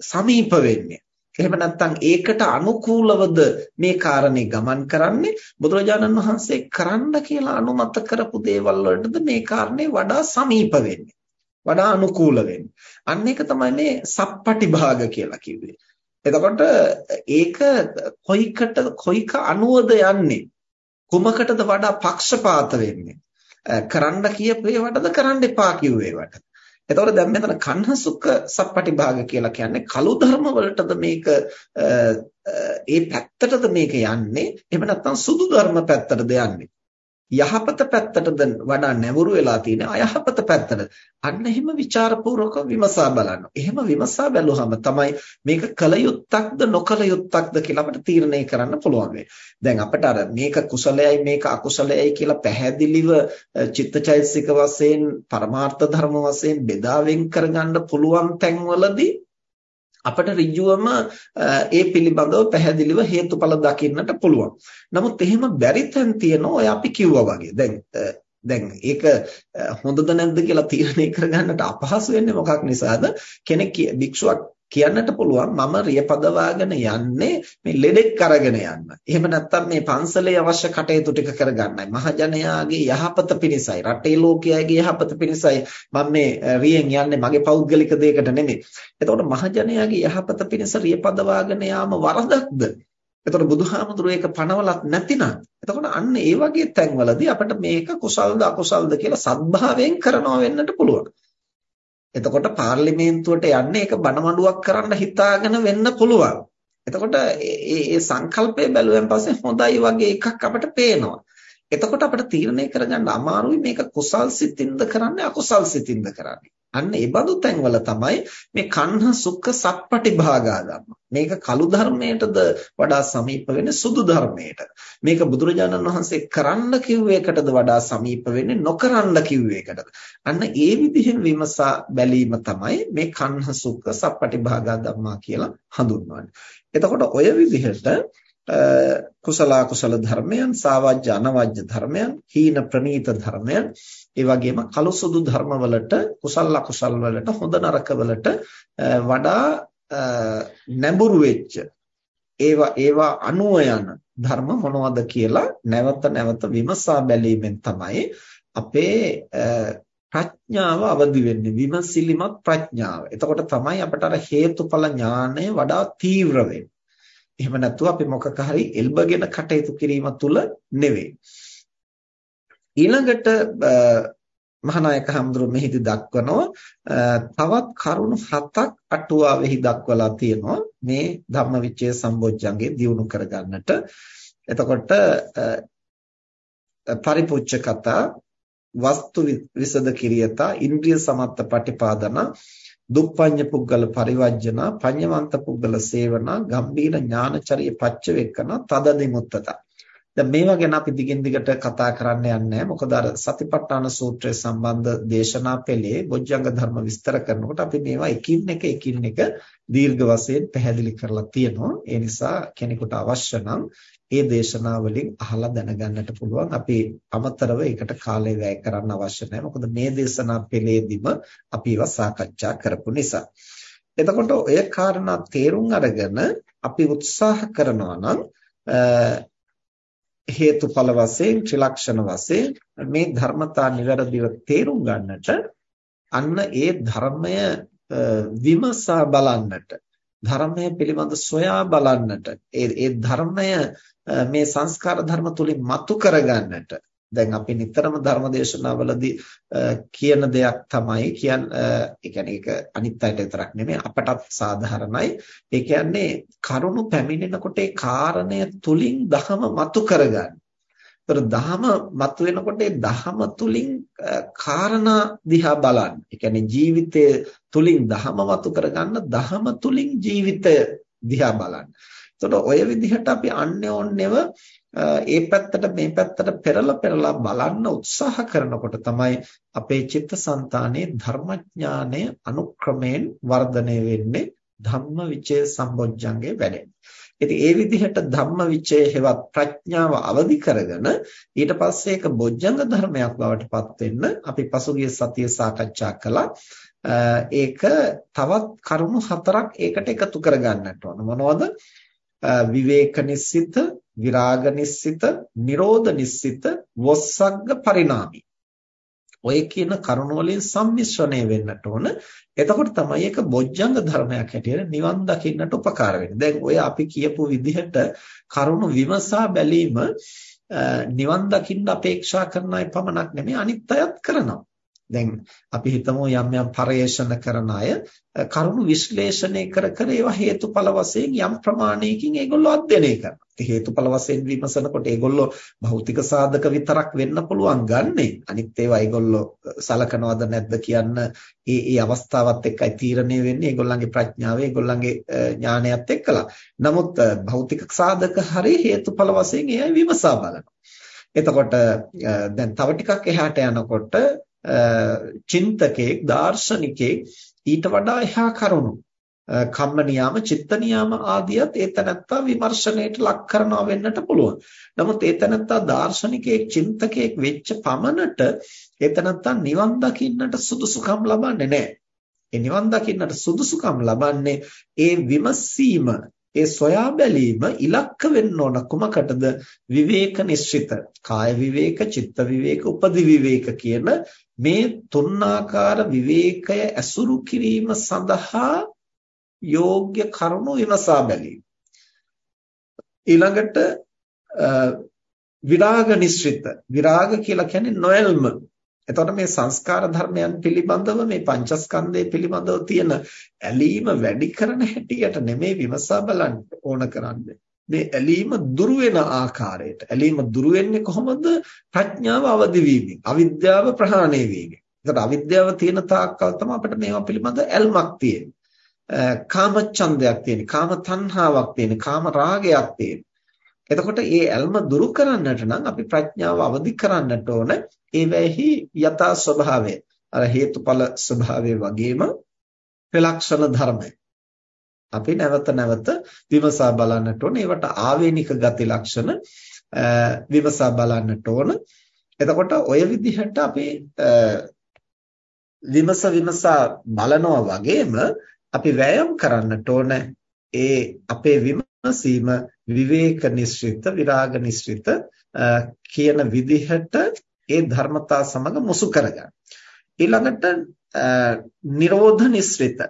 සමීප වෙන්නේ. එහෙම නැත්නම් ඒකට අනුකූලවද මේ කාරණේ ගමන් කරන්නේ? බුදුරජාණන් වහන්සේ කරන්න කියලා අනුමත කරපු දේවල් වලටද මේ කාරණේ වඩා සමීප වෙන්නේ. වඩා අනුකූල වෙන්නේ. අන්න ඒක තමයි මේ සප්පටිභාග කියලා කිව්වේ. එතකොට ඒක කොයිකට කොයික අනුවද යන්නේ? කුමකටද වඩා පක්ෂපාත වෙන්නේ? කරන්න කියපු ඒවටද කරන්න එපා කිව්ව ඒවට. එතකොට දැන් මෙතන කන්හසුක සප්පටිභාග කියලා කියන්නේ කළු ධර්ම වලටද මේක ඒ පැත්තටද මේක යන්නේ? එහෙම නැත්නම් සුදු ධර්ම පැත්තටද යන්නේ? යහපත පැත්තටද වඩා නැඹුරු වෙලා තියෙන අයහපත පැත්තට අන්න එහෙම ਵਿਚාරපූර්වක විමසා බලන්න. එහෙම විමසා බැලුවහම තමයි මේක කල යුත්තක්ද නොකල යුත්තක්ද කියලා අපිට තීරණය කරන්න පුළුවන් දැන් අපිට අර මේක කුසලයයි මේක අකුසලයයි කියලා පැහැදිලිව චිත්තචෛතසික වශයෙන් පරමාර්ථ ධර්ම වශයෙන් බෙදා වෙන් කරගන්න පුළුවන් තැන්වලදී අපට ඍජුවම ඒ පිළිබඳව පැහැදිලිව හේතුඵල දකින්නට පුළුවන්. නමුත් එහෙම බැරි තැන් තියෙනවා ඔය අපි කිව්වා වගේ. දැන් දැන් ඒක හොඳද නැද්ද කියලා තීරණය කරගන්නට අපහසු වෙන්නේ මොකක් නිසාද? කෙනෙක් භික්ෂුවක් කියන්නට පුළුවන් මම රියපදවාගෙන යන්නේ මේ ලෙඩෙක් අරගෙන යන්න. එහෙම නැත්නම් මේ පන්සලේ අවශ්‍ය කටයුතු ටික කරගන්නයි. මහජනයාගේ යහපත පිණිසයි, රටේ ලෝකයාගේ යහපත පිණිසයි මම මේ රියෙන් යන්නේ මගේ පෞද්ගලික දෙයකට නෙමෙයි. එතකොට මහජනයාගේ යහපත පිණිස රියපදවාගෙන යාම වරදක්ද? එතකොට බුදුහාමුදුරුවෝ ඒක පණවලත් නැතිනම් එතකොට අන්න ඒ වගේ තැන්වලදී අපිට මේක කුසල්ද අකුසල්ද කියලා සත්භාවයෙන් කරනවා වෙන්නට පුළුවන්. එතකොට පාර්ලිමේන්තුවට යන්නේ ඒක බණමඩුවක් කරන්න හිතාගෙන වෙන්න පුළුවන්. එතකොට මේ මේ සංකල්පය බැලුවෙන් පස්සේ හොඳයි වගේ එකක් අපිට පේනවා. එතකොට අපිට තීරණය කරගන්න අමාරුයි මේක කුසල් සිතින්ද කරන්නේ අකුසල් සිතින්ද කරන්නේ. අන්න ඒ බඳු තැන්වල තමයි මේ කන්හ සුඛ සප්පටි භාගා ධම්ම. මේක කළු ධර්මයටද වඩා සමීප වෙන්නේ සුදු ධර්මයට. මේක බුදුරජාණන් වහන්සේ කරන්න කිව්ව එකටද වඩා සමීප වෙන්නේ නොකරන්න කිව්ව එකටද. අන්න ඒ විදිහෙන් විමසා බැලීම තමයි මේ කන්හ සුඛ සප්පටි භාගා ධම්මා කියලා හඳුන්වන්නේ. එතකොට ඔය විදිහට කුසල කුසල ධර්මයන්, සාවජ්‍ය අනවජ්‍ය ධර්මයන්, හීන ප්‍රනීත ධර්මයන් ඒ වගේම කළු සුදු ධර්මවලට කුසල අකුසල වලට හොඳ නරක වලට වඩා නැඹුරු වෙච්ච ඒවා ඒවා අනුව යන ධර්ම මොනවද කියලා නැවත නැවත විමසා බැලීමෙන් තමයි අපේ ප්‍රඥාව අවදි වෙන්නේ විමසිලිමත් ප්‍රඥාව. එතකොට තමයි අපට අර හේතුඵල ඥානය වඩා තීව්‍ර වෙන්නේ. එහෙම නැතුව අපි මොකක හරි එල්බගෙන කටයුතු කිරීම තුළ නෙවෙයි. ඊළඟට මහානායක හඳුරු මෙහිදී දක්වනවා තවත් කරුණු හතක් අටුවාවෙහි දක්වලා තියෙනවා. මේ ධම්මවිචය සම්බොජ්ජංගේ දියුණු කරගන්නට. එතකොට පරිපුච්ඡ කතා වස්තු විසද කිරියතා ඉන්ද්‍රිය සමත්ත පටිපාදන දුප්පඤ්ඤ පුද්ගල පරිවර්ජන පඤ්ඤවන්ත පුද්ගල සේවනා ගම්බීර ඥානචරිය පච්චවෙක්කන තද දිමුත්තතා දැන් මේවා ගැන අපි දිගින් දිගට කතා කරන්න යන්නේ මොකද අර සතිපට්ඨාන සූත්‍රය සම්බන්ධ දේශනා පෙළේ බොජ්ජංග ධර්ම විස්තර කරනකොට අපි මේවා එකින් එක එකින් එක දීර්ඝ වශයෙන් පැහැදිලි කරලා තියෙනවා. ඒ නිසා කෙනෙකුට අවශ්‍ය නම් ඒ දේශනා වලින් අහලා දැනගන්නට පුළුවන්. අපි අමතරව ඒකට කාලය වැය කරන්න අවශ්‍ය නැහැ. මොකද මේ දේශනා පෙළේදීම අපි ඒවා සාකච්ඡා කරපු නිසා. එතකොට ඔය කාරණා තේරුම් අරගෙන අපි උත්සාහ කරනවා නම් හේතුඵල වශයෙන් ත්‍රිලක්ෂණ වශයෙන් මේ ධර්මතා નિවරදිව තේරුම් ගන්නට අන්න ඒ ධර්මය විමසා බලන්නට ධර්මය පිළිබඳ සොයා බලන්නට ඒ ඒ ධර්මය මේ සංස්කාර ධර්ම තුලින් මතු කරගන්නට දැන් අපි නිතරම ධර්මදේශනාවලදී කියන දෙයක් තමයි කියන් ඒ කියන්නේ ඒක අනිත් අයට විතරක් නෙමෙයි අපටත් සාධාරණයි ඒ කියන්නේ කරුණු පැමිණෙනකොට ඒ කාරණය තුලින් ධහම මතු කරගන්න. ඒතර ධහම මතු වෙනකොට ඒ ධහම තුලින් කාරණා දිහා බලන්න. ඒ කියන්නේ ජීවිතය තුලින් ධහම මතු කරගන්න ධහම තුලින් ජීවිතය දිහා බලන්න. එතකොට ඔය විදිහට අපි අන්‍යෝන්‍යව ඒ පැත්තට මේ පැත්තට පෙරලා පෙරලා බලන්න උත්සාහ කරනකොට තමයි අපේ චිත්තසංතානයේ ධර්මඥානය අනුක්‍රමයෙන් වර්ධනය වෙන්නේ ධම්මවිචය සම්බොජ්ජංගේ වැඩෙන්නේ. ඉතින් ඒ විදිහට ධම්මවිචය හෙවත් ප්‍රඥාව අවදි කරගෙන ඊට පස්සේ ඒක බොජ්ජංග ධර්මයක් බවට පත් වෙන්න අපි පසුගිය සතියේ සාකච්ඡා කළා. ඒක තවත් කරුණු හතරක් ඒකට එකතු කරගන්නට ඕන. මොනවද? විවේක නිස්සිත, විරාග නිස්සිත, නිරෝධ නිස්සිත, වොස්සග්ග පරිණාමී. ඔය කියන කරුණ වලින් සම්මිශ්‍රණය වෙන්නට ඕන. එතකොට තමයි ඒක බොජ්ජංග ධර්මයක් හැටියට නිවන් දකින්නට උපකාර වෙන්නේ. දැන් ඔය අපි කියපු විදිහට කරුණ විමසා බැලීම නිවන් දකින්න අපේක්ෂා කරන අය පමණක් නෙමෙයි අනිත් අයත් කරනවා. දැන් අපි හිතමු යම් යම් පරේෂණ කරන අය කරුණු විශ්ලේෂණය කර කර ඒවා හේතුඵල වශයෙන් යම් ප්‍රමාණයකින් ඒගොල්ලෝ අධ්‍යයනය කරනවා. ඒ හේතුඵල වශයෙන් විමසනකොට ඒගොල්ලෝ භෞතික සාධක විතරක් වෙන්න පුළුවන් ගන්නෙ. අනිත් ඒවා ඒගොල්ලෝ සලකනවද නැද්ද කියන්න ඒ ඒ අවස්ථාවත් එක්කයි තීරණය වෙන්නේ ඒගොල්ලන්ගේ ප්‍රඥාව ඒගොල්ලන්ගේ ඥානයත් එක්කලා. නමුත් භෞතික සාධක හරිය හේතුඵල වශයෙන් ඒයි විමසා බලනවා. එතකොට දැන් තව ටිකක් එහාට යනකොට චින්තකෙක් දාර්ශනිකෙක් ඊට වඩා එහා කරුණු කම්ම නියාම චිත්ත නියාම ආදියත් ඒතනත්තා විමර්ශනයට ලක් කරනවා වෙන්නට පුළුවන්. නමුත් ඒතනත්තා දාර්ශනිකයෙක් චින්තකයෙක් වෙච්ච පමණට ඒතනත්තා නිවන් දකින්නට සුදුසුකම් ලබන්නේ නැහැ. ඒ නිවන් දකින්නට සුදුසුකම් ලබන්නේ ඒ විමසීම ඒ සොයා බැලීම ඉලක්ක වෙන්න ඕන කුමකටද විවේක නිශ්චිත කාය විවේක චිත්ත විවේක උපදි විවේක කියන මේ තුන්ආකාර විවේකය ඇසුරු කිරීම සඳහා යෝග්‍ය කරුණු විමසා බැලීම. ඊළඟට විරාග නිශ්චිත විරාග කියලා කියන්නේ නොයල්ම. එතකොට මේ සංස්කාර ධර්මයන් පිළිබඳව මේ පංචස්කන්ධය පිළිබඳව තියෙන ඇලීම වැඩි කරන හැටියට නෙමෙයි විමසා බලන්න ඕන කරන්නේ. මේ ඇලීම දුරු වෙන ආකාරයට. ඇලීම දුරු වෙන්නේ කොහොමද? ප්‍රඥාව අවදි වීමෙන්, අවිද්‍යාව ප්‍රහාණය වීමෙන්. එතකොට අවිද්‍යාව තියෙන තාක්කල් තමයි අපිට මේවා පිළිබඳ ඇල්මක් තියෙන්නේ. කාම ඡන්දයක් තියෙන්නේ, කාම තණ්හාවක් තියෙන්නේ, කාම රාගයක් තියෙන්නේ. එතකොට මේ ඇල්ම දුරු කරන්නට නම් අපි ප්‍රඥාව අවදි කරන්නට ඕන. ඒවැහි යථා ස්වභාවය අර හේතුඵල ස්වභාවය වගේම ප්‍රලක්ෂණ ධර්මය. අපි නැවත නැවත විමසා බලන්නට ඕන. ඒවට ආවේනික ගති ලක්ෂණ විමසා බලන්නට ඕන. එතකොට ඔය විදිහට අපි විමස විමසා බලනවා වගේම අපි වෑයම් කරන්නට ඕන ඒ අපේ විමසීම විවේක නිශ්චිත විරාග නිශ්චිත කියන විදිහට ඒ ධර්මතා සමග මුසු කරගන්න. ඊළඟට නිරෝධ නිශ්චිත.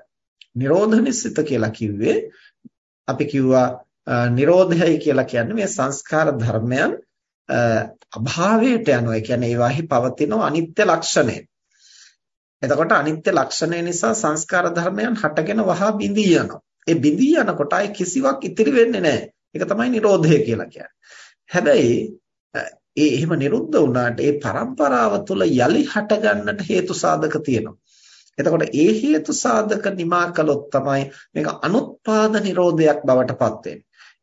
නිරෝධ නිශ්චිත කියලා කිව්වේ අපි කිව්වා නිරෝධයයි කියලා කියන්නේ මේ සංස්කාර ධර්මයන් අභාවයට යනවා. ඒ කියන්නේ ඒවාහි පවතින අනිත්‍ය ලක්ෂණය. එතකොට අනිත්‍ය ලක්ෂණය නිසා සංස්කාර ධර්මයන් හටගෙන වහා බිඳී යනවා. ඒ බිඳී යනකොට අය කිසිවක් ඉතිරි වෙන්නේ නැහැ. ඒක තමයි Nirodha කියලා කියන්නේ. හැබැයි ඒ එහෙම නිරුද්ධ වුණාට ඒ પરම්පරාව තුළ යලි හට ගන්නට හේතු සාධක තියෙනවා. එතකොට ඒ හේතු සාධක නිමා කළොත් තමයි මේක අනුත්පාද නිරෝධයක් බවට පත්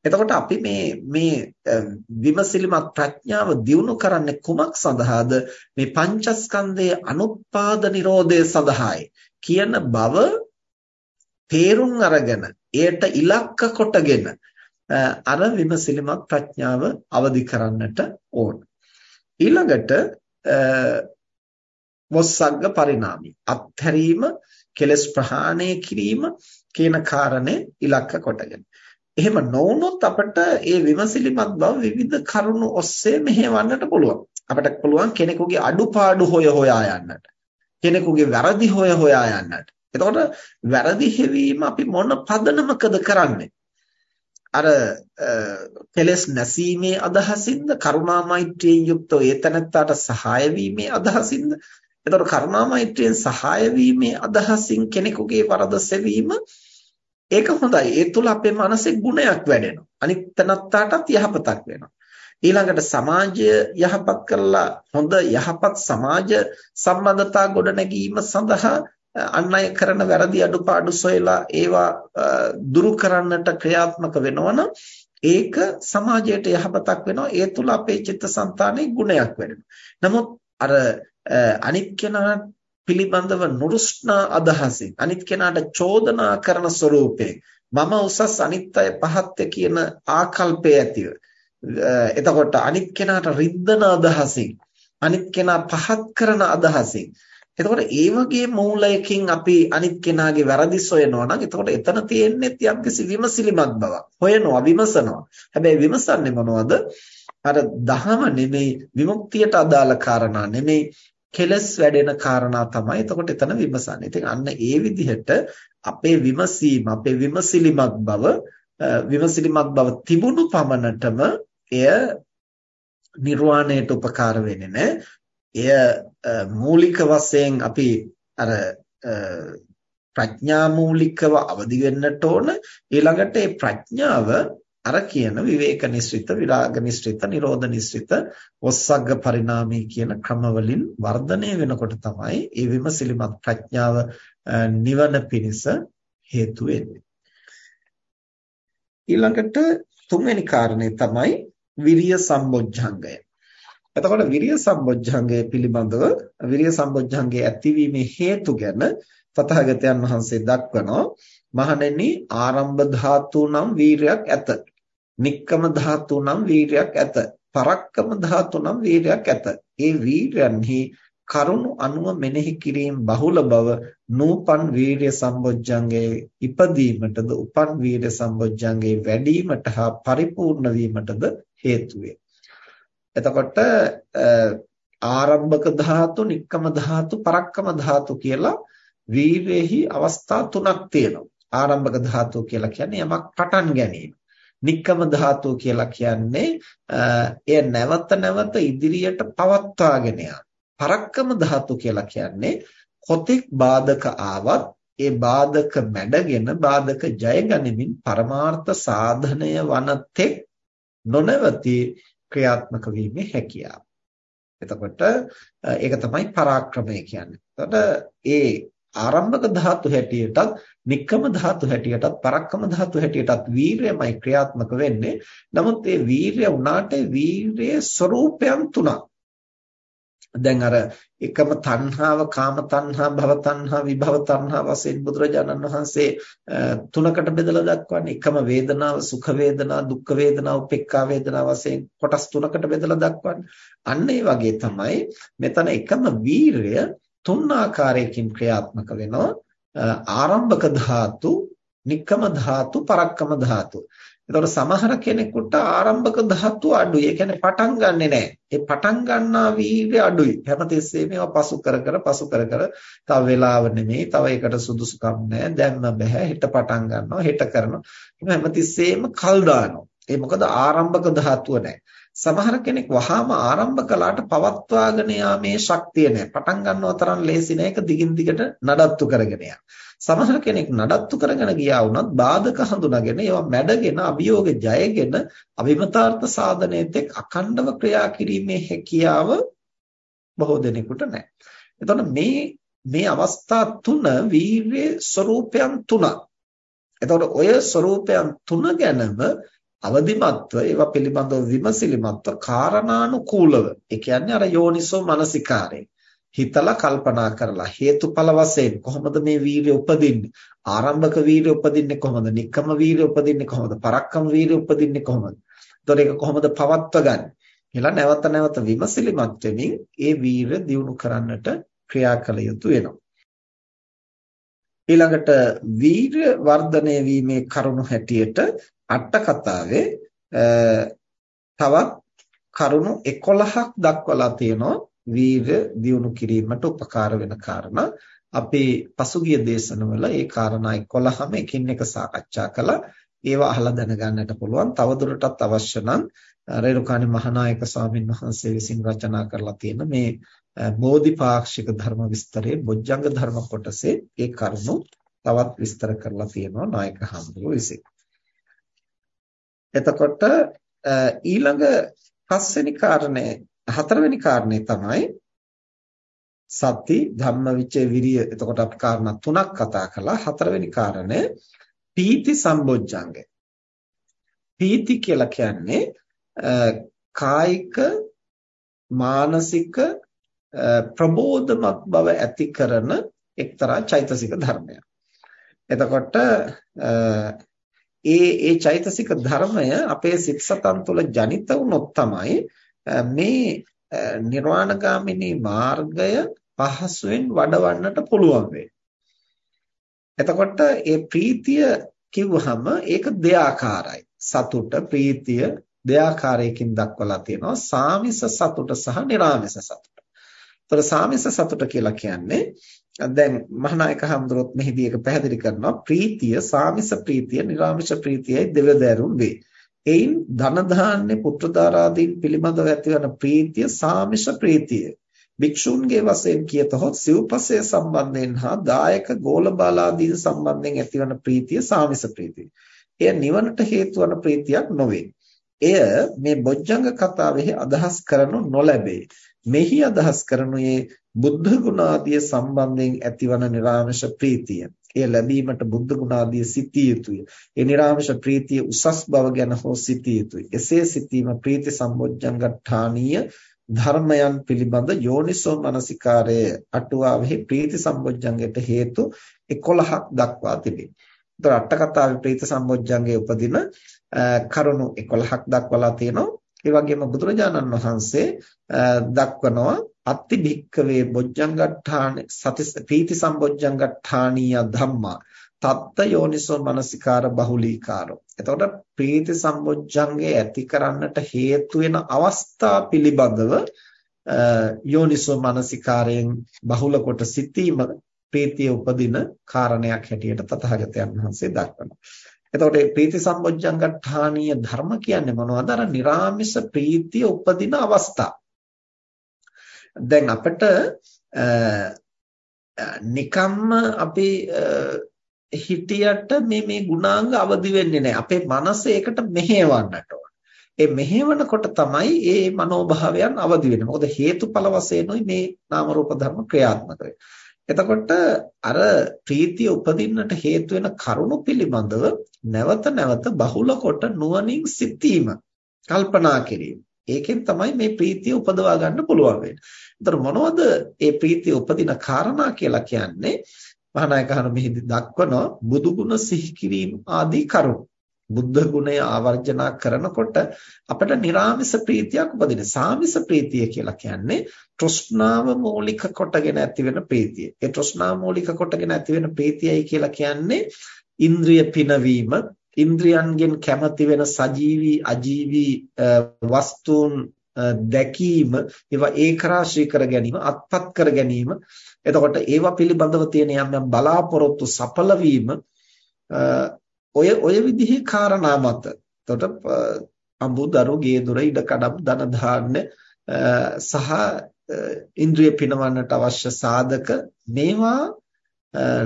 එතකොට අපි මේ මේ විමසිලිමත් ප්‍රඥාව දියුණු කරන්නේ කුමක් සඳහාද මේ පංචස්කන්ධයේ අනුත්පාද නිරෝධය සඳහායි කියන බව තේරුම් අරගෙන එයට ඉලක්ක කොටගෙන අර විමසිලිමත් ප්‍රඥාව අවදි කරන්නට ඕන. ඊළඟට මොස්සග්ග පරිණාමී අත්හැරීම කෙලස් ප්‍රහාණය කිරීම කියන කාරණේ ඉලක්ක කොටගෙන. එහෙම නොවුනොත් අපිට ඒ විමසිලිමත් බව විවිධ කරුණු ඔස්සේ මෙහෙවන්නට පුළුවන්. අපිට පුළුවන් කෙනෙකුගේ අඩුපාඩු හොය හොයා යන්නට. කෙනෙකුගේ වැරදි හොය හොයා යන්නට. එතකොට වැරදි හැවීම අපි මොන පදනමකද කරන්නේ? අර කෙලස් නැසීමේ අදහසින්ද කරුණා මෛත්‍රියෙන් යුක්තව ඒතනත්තාට සහාය වීමේ අදහසින්ද එතකොට කරුණා මෛත්‍රියෙන් සහාය වීමේ අදහසින් කෙනෙකුගේ වරද සෙවීම ඒක හොඳයි. ඒ තුල අපේ මනසේ ගුණයක් වැඩෙනවා. අනිත්‍යනත්තාටත් යහපතක් වෙනවා. ඊළඟට සමාජය යහපත් කරලා හොඳ යහපත් සමාජ සම්බන්ධතා ගොඩනැගීම සඳහා අන් අය කරන වැරදි අඩුපාඩු සොයලා ඒවා දුරු කරන්නට ක්‍රියාත්මක වෙනවනම් ඒක සමාජයට යහපතක් වෙනවා. ඒ තුල අපේ චිත්තසංතානයේ ගුණයක් වෙනවා නමුත් අර අනිත් කෙනා පිළිබඳව නුරුස්නා අදහසින් අනිත් කෙනාට චෝදනා කරන ස්වરૂපයෙන් මම උසස් අනිත් අය පහත්ය කියන ආකල්පය ඇතිව එතකොට අනිත් කෙනාට රිද්දන අදහසින් අනිත් කෙනා පහත් කරන අදහසින් එතකොට ඒ වගේ මූලයකින් අපි අනිත් කෙනාගේ වැරදි සොයනවා නම් එතකොට එතන තියෙන්නේ යම්කිසි විමසිලිමත් බවක්. හොයනවා, විමසනවා. හැබැයි විමසන්නේ මොනවද? අර දහම නෙමෙයි විමුක්තියට අදාළ කාරණා නෙමෙයි කෙලස් වැඩෙන කාරණා තමයි. එතකොට එතන විමසන්නේ. ඉතින් අන්න ඒ විදිහට අපේ විමසීම, අපේ විමසිලිමත් බව, විමසිලිමත් බව තිබුණු පමණටම එය නිර්වාණයට උපකාර වෙන්නේ නැහැ. එය මූලික වශයෙන් අපි අර ප්‍රඥා මූලිකව අවදි වෙන්නට ඕන ඊළඟට ඒ ප්‍රඥාව අර කියන විවේක නිස්ෘත විරාග නිස්ෘත නිරෝධ නිස්ෘත ඔස්සග්ග පරිණාමී කියන ක්‍රම වලින් වර්ධනය වෙනකොට තමයි ඒ විමසිලිමත් ප්‍රඥාව නිවන පිණිස හේතු වෙන්නේ. ඊළඟට තුන්වෙනි කාරණේ තමයි විරිය සම්බොජ්ජංගය. එතකොට විරිය සම්බොජ්ජංගය පිළිබඳව විරිය සම්බොජ්ජංගයේ ඇතිවීමේ හේතු ගැන තථාගතයන් වහන්සේ දක්වනවා. මහණෙනි ආරම්භ ධාතු නම් වීරයක් ඇත. නික්කම ධාතු නම් වීරයක් ඇත. පරක්කම ධාතු නම් වීරයක් ඇත. ඒ වීරයන්හි කරුණු අනුව මෙනෙහි කිරීම බහුල බව නූපන් වීර්ය සම්බොජ්ජංගේ ඉපදීමටද උපන් වීර්ය සම්බොජ්ජංගේ වැඩිවීමට හා පරිපූර්ණ වීමටද හේතු එතකොට ආරම්භක ධාතු, නික්කම ධාතු, පරක්කම ධාතු කියලා වීර්යෙහි අවස්ථා තුනක් තියෙනවා. ආරම්භක ධාතු කියලා කියන්නේ යමක් පටන් ගැනීම. නික්කම ධාතු කියලා කියන්නේ එය නැවත නැවත ඉදිරියට පවත්වාගෙන යාම. පරක්කම ධාතු කියලා කියන්නේ කොතෙක් බාධක ආවත් ඒ බාධක මැඩගෙන බාධක ජය ගනිමින් පරමාර්ථ සාධනය වනතෙක් නොනවති ක්‍රියාත්මක වීමේ හැකියාව. එතකොට ඒක තමයි පරාක්‍රමය කියන්නේ. එතකොට ඒ ආරම්භක ධාතු හැටියටත් නික්කම ධාතු හැටියටත් පරක්කම ධාතු හැටියටත් වීරයමයි ක්‍රියාත්මක වෙන්නේ. නමුත් මේ වීරය උනාට වීරයේ ස්වરૂපයන් තුනක්. දැන් අර එකම තණ්හාව කාම තණ්හා භව තණ්හා විභව තණ්හා වශයෙන් බුදුරජාණන් වහන්සේ තුනකට බෙදලා දක්වන්නේ එකම වේදනාව සුඛ වේදනා දුක්ඛ වේදනා උපේක්ඛා වේදනා වශයෙන් කොටස් තුනකට බෙදලා දක්වන්නේ අන්න ඒ වගේ තමයි මෙතන එකම වීරය තුන් ආකාරයකින් ක්‍රියාත්මක වෙනවා ආරම්භක ධාතු නික්කම ධාතු පරක්කම ධාතු එතකොට සමහර කෙනෙකුට ආරම්භක ධාතු අඩුයි. ඒ කියන්නේ පටන් ගන්නෙ නැහැ. ඒ පටන් ගන්නා වීර්ය අඩුයි. හැමතිස්සෙම ඒවා පසු කර කර පසු කර කර තව වෙලාව නෙමෙයි, තව එකට සුදුසුකම් නැහැ. දැන්ම බෑ. හෙට පටන් ගන්නවා, හෙට කරනවා. හැමතිස්සෙම කල් දානවා. ඒ මොකද ආරම්භක ධාතුව නැහැ. සමහර කෙනෙක් වහාම ආරම්භ කළාට පවත්වාගෙන යාමේ ශක්තිය නැහැ. පටන් ගන්නව තරම් ලේසි නැහැ. ඒක දිගින් දිගට නඩත්තු කරගෙන යනවා. සමහර කෙනෙක් නඩත්තු කරගෙන ගියා වුණත් බාධක හඳුනාගෙන ඒවා මැඩගෙන අභියෝග ජයගෙන අභිමතාර්ථ සාධනයේත් අඛණ්ඩව ක්‍රියා කිරීමේ හැකියාව බොහෝ දෙනෙකුට නැහැ. එතකොට මේ මේ අවස්ථා තුන වීර්යයේ ස්වરૂපයන් තුනක්. එතකොට ඔය ස්වરૂපයන් තුන ගැනම අවදිමත්ව ඒවා පිළිබඳව විමසිලිමත්ව කාරණානුකූලව ඒ කියන්නේ අර යෝනිසෝ මනසිකාරේ හිතලා කල්පනා කරලා හේතුඵල වශයෙන් කොහොමද මේ වීරිය උපදින්නේ? ආරම්භක වීරිය උපදින්නේ කොහොමද? නික්කම වීරිය උපදින්නේ කොහොමද? පරක්කම වීරිය උපදින්නේ කොහොමද? එතකොට ඒක කොහොමද පවත්ව ගන්න? කියලා නැවත නැවත විමසිලිමත් වෙමින් ඒ වීරිය දියුණු කරන්නට ක්‍රියා කළ යුතු වෙනවා. ඊළඟට වීරිය වර්ධනය වීමේ කරුණු හැටියට අට කතාවේ තවත් කරුණු 11ක් දක්වලා තියෙනවා. වීර්ය දියුණු කිරීමට උපකාර වෙන කාරණා. අපේ පසුගිය දේශනවල ඒ කාරණා 11ම එකින් එක සාකච්ඡා කළා. ඒවා අහලා දැනගන්නට පුළුවන්. තවදුරටත් අවශ්‍ය නම් රේරුකාණේ මහානායක ස්වාමින් වහන්සේ විසින් රචනා කරලා තියෙන මේ බෝධිපාක්ෂික ධර්ම විස්තරයේ බොජ්ජංග ධර්ම කොටසේ ඒ කරුණු තවත් විස්තර කරලා තියෙනවා නායක හඳුරු විසින්. එතකොට ඊළඟ පස්වෙනි කාරණේ හතරවෙනි කාරණේ තමයි සති ධම්මවිචේ විරිය. එතකොට අපි කාරණා තුනක් කතා කළා. හතරවෙනි කාරණය පීති සම්බොජ්ජංගය. පීති කියලා කියන්නේ කායික මානසික ප්‍රබෝධමත් බව ඇති කරන එක්තරා චෛතසික ධර්මයක්. එතකොට ඒ ඒ චෛතසික ධර්මය අපේ සිත් සතන් තුළ ජනිත වුණොත් තමයි මේ නිර්වාණගාමිනී මාර්ගය පහසුවෙන් වඩවන්නට පුළුවන් එතකොට ඒ ප්‍රීතිය කිව්වහම ඒක දෙආකාරයි. සතුට ප්‍රීතිය දෙආකාරයකින් දක්වලා තියෙනවා. සාමිස සතුට සහ නිර්ාමිස සතුට. ඒතර සාමිස සතුට කියලා කියන්නේ දැන් මහානායක හඳුරොත් මෙහිදී ඒක පැහැදිලි කරනවා ප්‍රීතිය සාමිස ප්‍රීතිය නිර්ාමිෂ ප්‍රීතියයි දෙවදෑරුම් වේ. එයින් ධන ධාන්‍ය පුත්‍ර දාරාදීන් පිළිබඳව ඇතිවන ප්‍රීතිය සාමිෂ ප්‍රීතිය. භික්ෂුන්ගේ වශයෙන් කියතොත් සිව්පසය සම්බන්ධයෙන් හා දායක ගෝලබාලාදීන් සම්බන්ධයෙන් ඇතිවන ප්‍රීතිය සාමිෂ ප්‍රීතිය. එය නිවනට හේතු වන ප්‍රීතියක් නොවේ. එය මේ බොජ්ජංග කතාවෙහි අදහස් කරනු නොලැබේ. මෙහි අදහස් කරනුයේ බුද්ධ ගුණාදිය සම්බන්ධයෙන් ඇතිවන නිර්ආමෂ ප්‍රීතිය. එය ලැබීමට බුද්ධ ගුණාදිය සිටිය යුතුය. ඒ නිර්ආමෂ ප්‍රීතිය උසස් බව ගැන හෝ සිටිය යුතුය. එසේ සිටීම ප්‍රීති සම්බොජ්ජංගඨානීය ධර්මයන් පිළිබඳ යෝනිසෝ මනසිකාරයේ අටුවාවෙහි ප්‍රීති සම්බොජ්ජංගයට හේතු 11ක් දක්වා තිබේ. ඒතර අට කතාවේ ප්‍රීති සම්බොජ්ජංගයේ උපදින කරුණු 11ක් දක්වලා තියෙනවා. ඒ වගේම බුදුරජාණන් වහන්සේ දක්වනවා අත්ති භික්කවේ බොජ්ජංගට්ඨාන සති පීති සම්බොජ්ජංගට්ඨානීය ධම්මා තත්ත යෝනිසෝ මනසිකාර බහුලීකාරෝ එතකොට ප්‍රීති සම්බොජ්ජංගේ ඇති කරන්නට හේතු වෙන අවස්ථා පිළිබඳව යෝනිසෝ මනසිකාරයෙන් බහුල කොට සිටීම ප්‍රීතිය උපදින කාරණයක් හැටියට තථාගතයන් වහන්සේ දක්වනවා එතකොට මේ ප්‍රීති සම්බොජ්ජංගට්ඨානීය ධර්ම කියන්නේ මොනවද? අර निराமிස ප්‍රීතිය උපදින අවස්ථා. දැන් අපිට නිකම්ම අපි හිටියට මේ මේ ගුණාංග අවදි වෙන්නේ නැහැ. අපේ මනස ඒකට මෙහෙවන්නට ඕන. ඒ මෙහෙවනකොට තමයි මේ මනෝභාවයන් අවදි වෙන්නේ. මොකද හේතුඵල වශයෙන්ුයි මේ නාම රූප ධර්ම ක්‍රියාත්මක එතකොට අර ප්‍රීතිය උපදින්නට හේතු වෙන කරුණු පිළිබඳව නැවත නැවත බහුල කොට නුවණින් සිතීම කල්පනා කිරීම. ඒකෙන් තමයි මේ ප්‍රීතිය උපදවා ගන්න පුළුවන් වෙන්නේ. ඒතර මොනවද මේ ප්‍රීතිය උපදින කාරණා කියලා කියන්නේ? මහානායකහන මෙහිදී දක්වනවා බුදු ගුණ සිහි කිරීම ආදී කරුණු. බුද්ධ ගුණය ආවර්ජනා කරනකොට අපිට නිර්ාමිස ප්‍රීතියක් උපදින. සාමිස ප්‍රීතිය කියලා කියන්නේ තෘෂ්ණාව මූලික කොටගෙන ඇතිවෙන ප්‍රීතිය. ඒ තෘෂ්ණාව මූලික කොටගෙන ඇතිවෙන ප්‍රීතියයි කියලා කියන්නේ ඉන්ද්‍රිය පිනවීම, ඉන්ද්‍රියන්ගෙන් කැමති වෙන සජීවී අජීවී වස්තුන් දැකීම ඒවා ඒකරාශී කර ගැනීම අත්පත් කර ගැනීම. එතකොට ඒවා පිළිබඳව තියෙන යම් යම් බලාපොරොත්තු සඵල වීම ඔය ඔය විදිහේ කාරණා මත එතකොට අඹුදරු ගේදොර ඉඩකඩම් ධන ධාන්‍ය සහ ඉන්ද්‍රිය පිනවන්නට අවශ්‍ය සාධක මේවා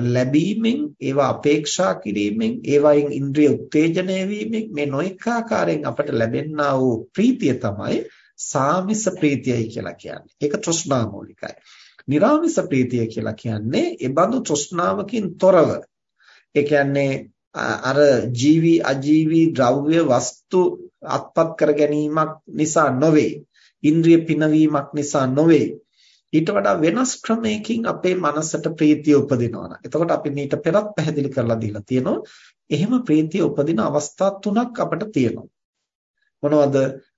ලැබීමෙන් ඒවා අපේක්ෂා කිරීමෙන් ඒවායින් ඉන්ද්‍රිය උත්තේජනය වීමෙන් මේ නොඑක ආකාරයෙන් අපට ලැබෙනා වූ ප්‍රීතිය තමයි සාමිස ප්‍රීතියයි කියලා කියන්නේ. ඒක තෘෂ්ණා මූලිකයි. නිරාමිස ප්‍රීතිය කියලා කියන්නේ ඒ බඳු තෘෂ්ණාවකින් තොරව. ඒ කියන්නේ අර ජීවි අජීවි ද්‍රව්‍ය වස්තු අත්පත් කර ගැනීමක් නිසා නොවේ. ඉන්ද්‍රිය පිනවීමක් නිසා නොවේ. ඊට වඩා වෙනස් ක්‍රමයකින් අපේ මනසට ප්‍රීතිය උපදිනවා. එතකොට අපි මීට පෙරත් පැහැදිලි කරලා දීලා තියෙනවා. එහෙම ප්‍රීතිය උපදින අවස්ථා තුනක් අපිට තියෙනවා. මොනවද?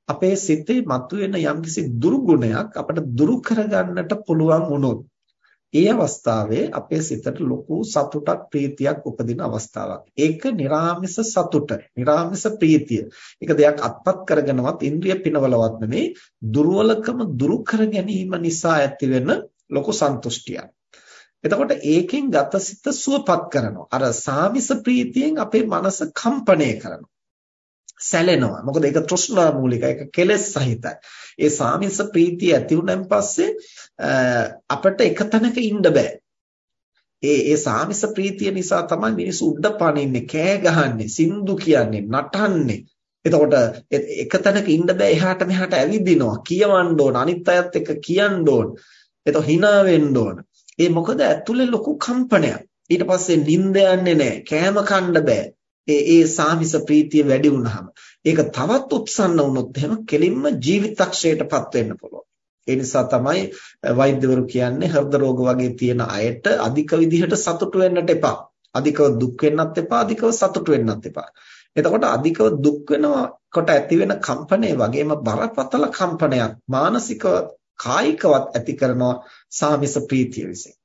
අපේ සිතේ මතුවෙන යම්කිසි දුර්ගුණයක් අපිට දුරු කරගන්නට පුළුවන් වුණොත් ඒ අවස්ථාවේ අපේ සිතට ලොකු සතුටක් ප්‍රීතියක් උපදින අවස්ථාවක්. ඒක निराமிස සතුට, निराமிස ප්‍රීතිය. ඒක දෙයක් අත්පත් කරගෙනවත් ඉන්ද්‍රිය පිනවලවත් නෙමේ දුර්වලකම දුරු කර ගැනීම නිසා ඇතිවෙන ලොකු සන්තුෂ්ටියක්. එතකොට ඒකෙන් ගතසිත සුවපත් කරනවා. අර සාමිස ප්‍රීතියෙන් අපේ මනස කම්පණය කරනවා. සැලෙනවා. මොකද ඒක තෘෂ්ණා මූලිකයි. ඒක කෙලෙස් සහිතයි. ඒ සාමිස ප්‍රීතිය ඇති වුණාන් පස්සේ අපිට එක තැනක ඉන්න බෑ. ඒ ඒ සාමිස ප්‍රීතිය නිසා තමයි මිනිස්සු උඩ පනින්නේ, කෑ ගහන්නේ, සින්දු කියන්නේ, නටන්නේ. එතකොට එක තැනක ඉන්න බෑ එහාට මෙහාට ඇවිදිනවා, කියවන්න ඕන, අනිත් අයත් එක්ක කියන්න ඕන. එතකොට hina වෙන්න ඕන. ඒ මොකද ඇතුලේ ලොකු කම්පනයක්. ඊට පස්සේ නිින්ද යන්නේ නැහැ, කෑම කන්න බෑ. ඒ ඒ සාමිස ප්‍රීතිය වැඩි වුණාම ඒක තවත් උත්සන්න වුණොත් එහෙම කෙලින්ම ජීවිතක්ෂයටපත් වෙන්න පුළුවන්. ඒ නිසා තමයි වෛද්‍යවරු කියන්නේ හෘද රෝග වගේ තියෙන අයට අධික විදිහට සතුටු වෙන්නට එපා. අධිකව දුක් වෙන්නත් එපා, අධිකව සතුටු වෙන්නත් එපා. එතකොට අධිකව දුක් වෙනකොට ඇති වෙන කම්පණය වගේම බරපතල කම්පනයක් මානසිකව කායිකවත් ඇති කරනවා සාමිස ප්‍රීතිය විසින්.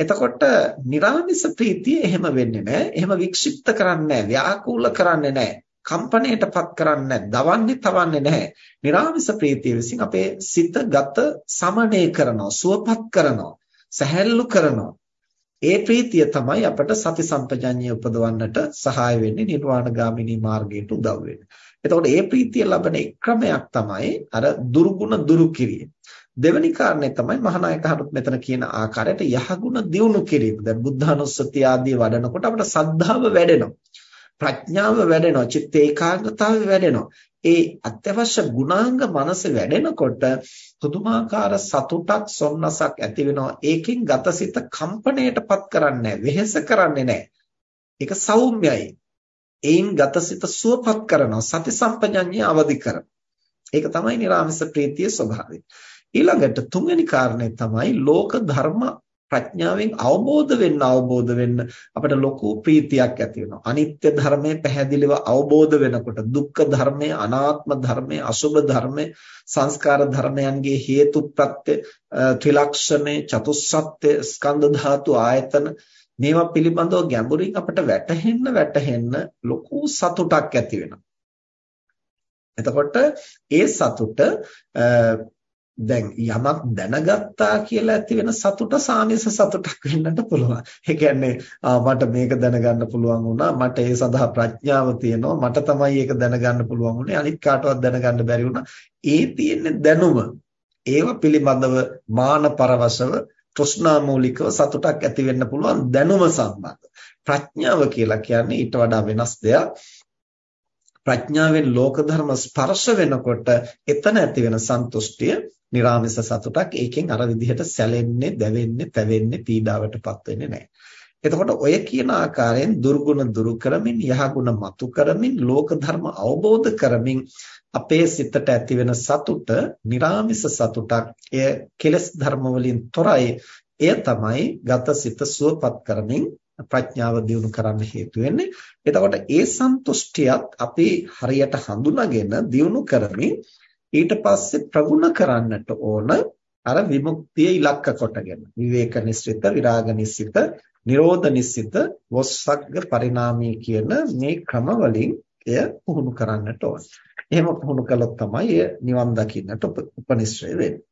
එතකොට නිර්ආමිස ප්‍රීතිය එහෙම වෙන්නේ නැහැ. එහෙම වික්ෂිප්ත කරන්නේ නැහැ. ව්‍යාකූල කරන්නේ නැහැ. කම්පණයටපත් කරන්නේ නැහැ. දවන්නේ තවන්නේ නැහැ. නිර්ආමිස ප්‍රීතිය විසින් අපේ සිත ගත සමනය කරනවා, සුවපත් කරනවා, සැහැල්ලු කරනවා. ඒ ප්‍රීතිය තමයි අපට සති සම්පජඤ්ඤය උපදවන්නට සහාය වෙන්නේ නිර්වාණගාමිනී මාර්ගයට උදව් වෙන්නේ. එතකොට ඒ ප්‍රීතිය ලබන ක්‍රමයක් තමයි අර දුරුගුණ දුරු කිරීම. දෙවෙනි කාරණේ තමයි මහානායක හරුත් මෙතන කියන ආකාරයට යහගුණ දියුණු කිරීම. දැන් බුද්ධානුස්සතිය ආදී වඩනකොට අපිට සද්ධාව වැඩෙනවා. ප්‍රඥාව වැඩෙනවා. චිත්ත ඒකාග්‍රතාවය වැඩෙනවා. ඒ අත්‍යවශ්‍ය ගුණාංග මනස වැඩෙනකොට පුදුමාකාර සතුටක් සොම්නසක් ඇති වෙනවා. ඒකෙන් ගතසිත කම්පණයටපත් කරන්නේ වෙහෙස කරන්නේ නැහැ. ඒක සෞම්‍යයි. ඒයින් ගතසිත සුවපත් කරනවා. සති සම්පජඤ්ඤය අවදි කරනවා. ඒක තමයි නිර්ආමිස ප්‍රීතිය ස්වභාවය. ඊළඟට තුන්වෙනි කාරණේ තමයි ලෝක ධර්ම ප්‍රඥාවෙන් අවබෝධ වෙන්න අවබෝධ වෙන්න අපිට ලොකු ප්‍රීතියක් ඇති වෙනවා. අනිත්‍ය ධර්මයේ පැහැදිලිව අවබෝධ වෙනකොට දුක්ඛ ධර්මයේ අනාත්ම ධර්මයේ අසුභ ධර්මයේ සංස්කාර ධර්මයන්ගේ හේතු ප්‍රත්‍ය ත්‍රිලක්ෂණේ චතුස්සත්‍ය ස්කන්ධ ධාතු ආයතන මේවා පිළිබඳව ගැඹුරින් අපිට වැටහෙන්න වැටහෙන්න ලොකු සතුටක් ඇති වෙනවා. එතකොට ඒ සතුට දැන් යමක් දැනගත්තා කියලා ඇති වෙන සතුට සාමිස සතුටක් වෙන්නත් පුළුවන්. ඒ කියන්නේ මට මේක දැනගන්න පුළුවන් වුණා. මට ඒ සඳහා ප්‍රඥාව තියෙනවා. මට තමයි ඒක දැනගන්න පුළුවන් වුණේ. අනිත් කාටවත් දැනගන්න බැරි වුණා. ඒ තියෙන දැනුම ඒව පිළිබඳව මාන පරවශව තෘෂ්ණා මූලිකව සතුටක් ඇති වෙන්න පුළුවන් දැනුම සම්බන්ධ. ප්‍රඥාව කියලා කියන්නේ ඊට වඩා වෙනස් දෙයක්. ප්‍රඥාවෙන් ලෝක ධර්ම ස්පර්ශ වෙනකොට එතන ඇති වෙන සන්තුෂ්ටිය නිර්ාමිස සතුටක් ඒකෙන් අර විදිහට සැලෙන්නේ දැවෙන්නේ තැවෙන්නේ පීඩාවටපත් වෙන්නේ නැහැ. එතකොට ඔය කියන ආකාරයෙන් දුර්ගුණ දුරු කරමින් යහගුණ මතු කරමින් ලෝක ධර්ම අවබෝධ කරමින් අපේ සිතට ඇති වෙන සතුට නිර්ාමිස සතුටක් එය කෙලස් ධර්ම වලින් තොරයි එය තමයි ගත සිත සුවපත් කරමින් ප්‍රඥාව දියුණු කරන්න හේතු වෙන්නේ. එතකොට ඒ සන්තුෂ්ටියත් අපි හරියට හඳුනාගෙන දියුණු කරමින් ඊට පස්සේ ප්‍රගුණ කරන්නට ඕන අර විමුක්තිය ඉලක්ක කොටගෙන විවේක නිස්සිත විරාග නිස්සිත නිරෝධ නිස්සිත වොස්සග්ග පරිණාමී කියන මේ ක්‍රම වලින් එය පුහුණු කරන්නට ඕන. එහෙම පුහුණු කළොත් තමයි එය නිවන් දකින්නට උපනිශ්‍රය වෙන්නේ.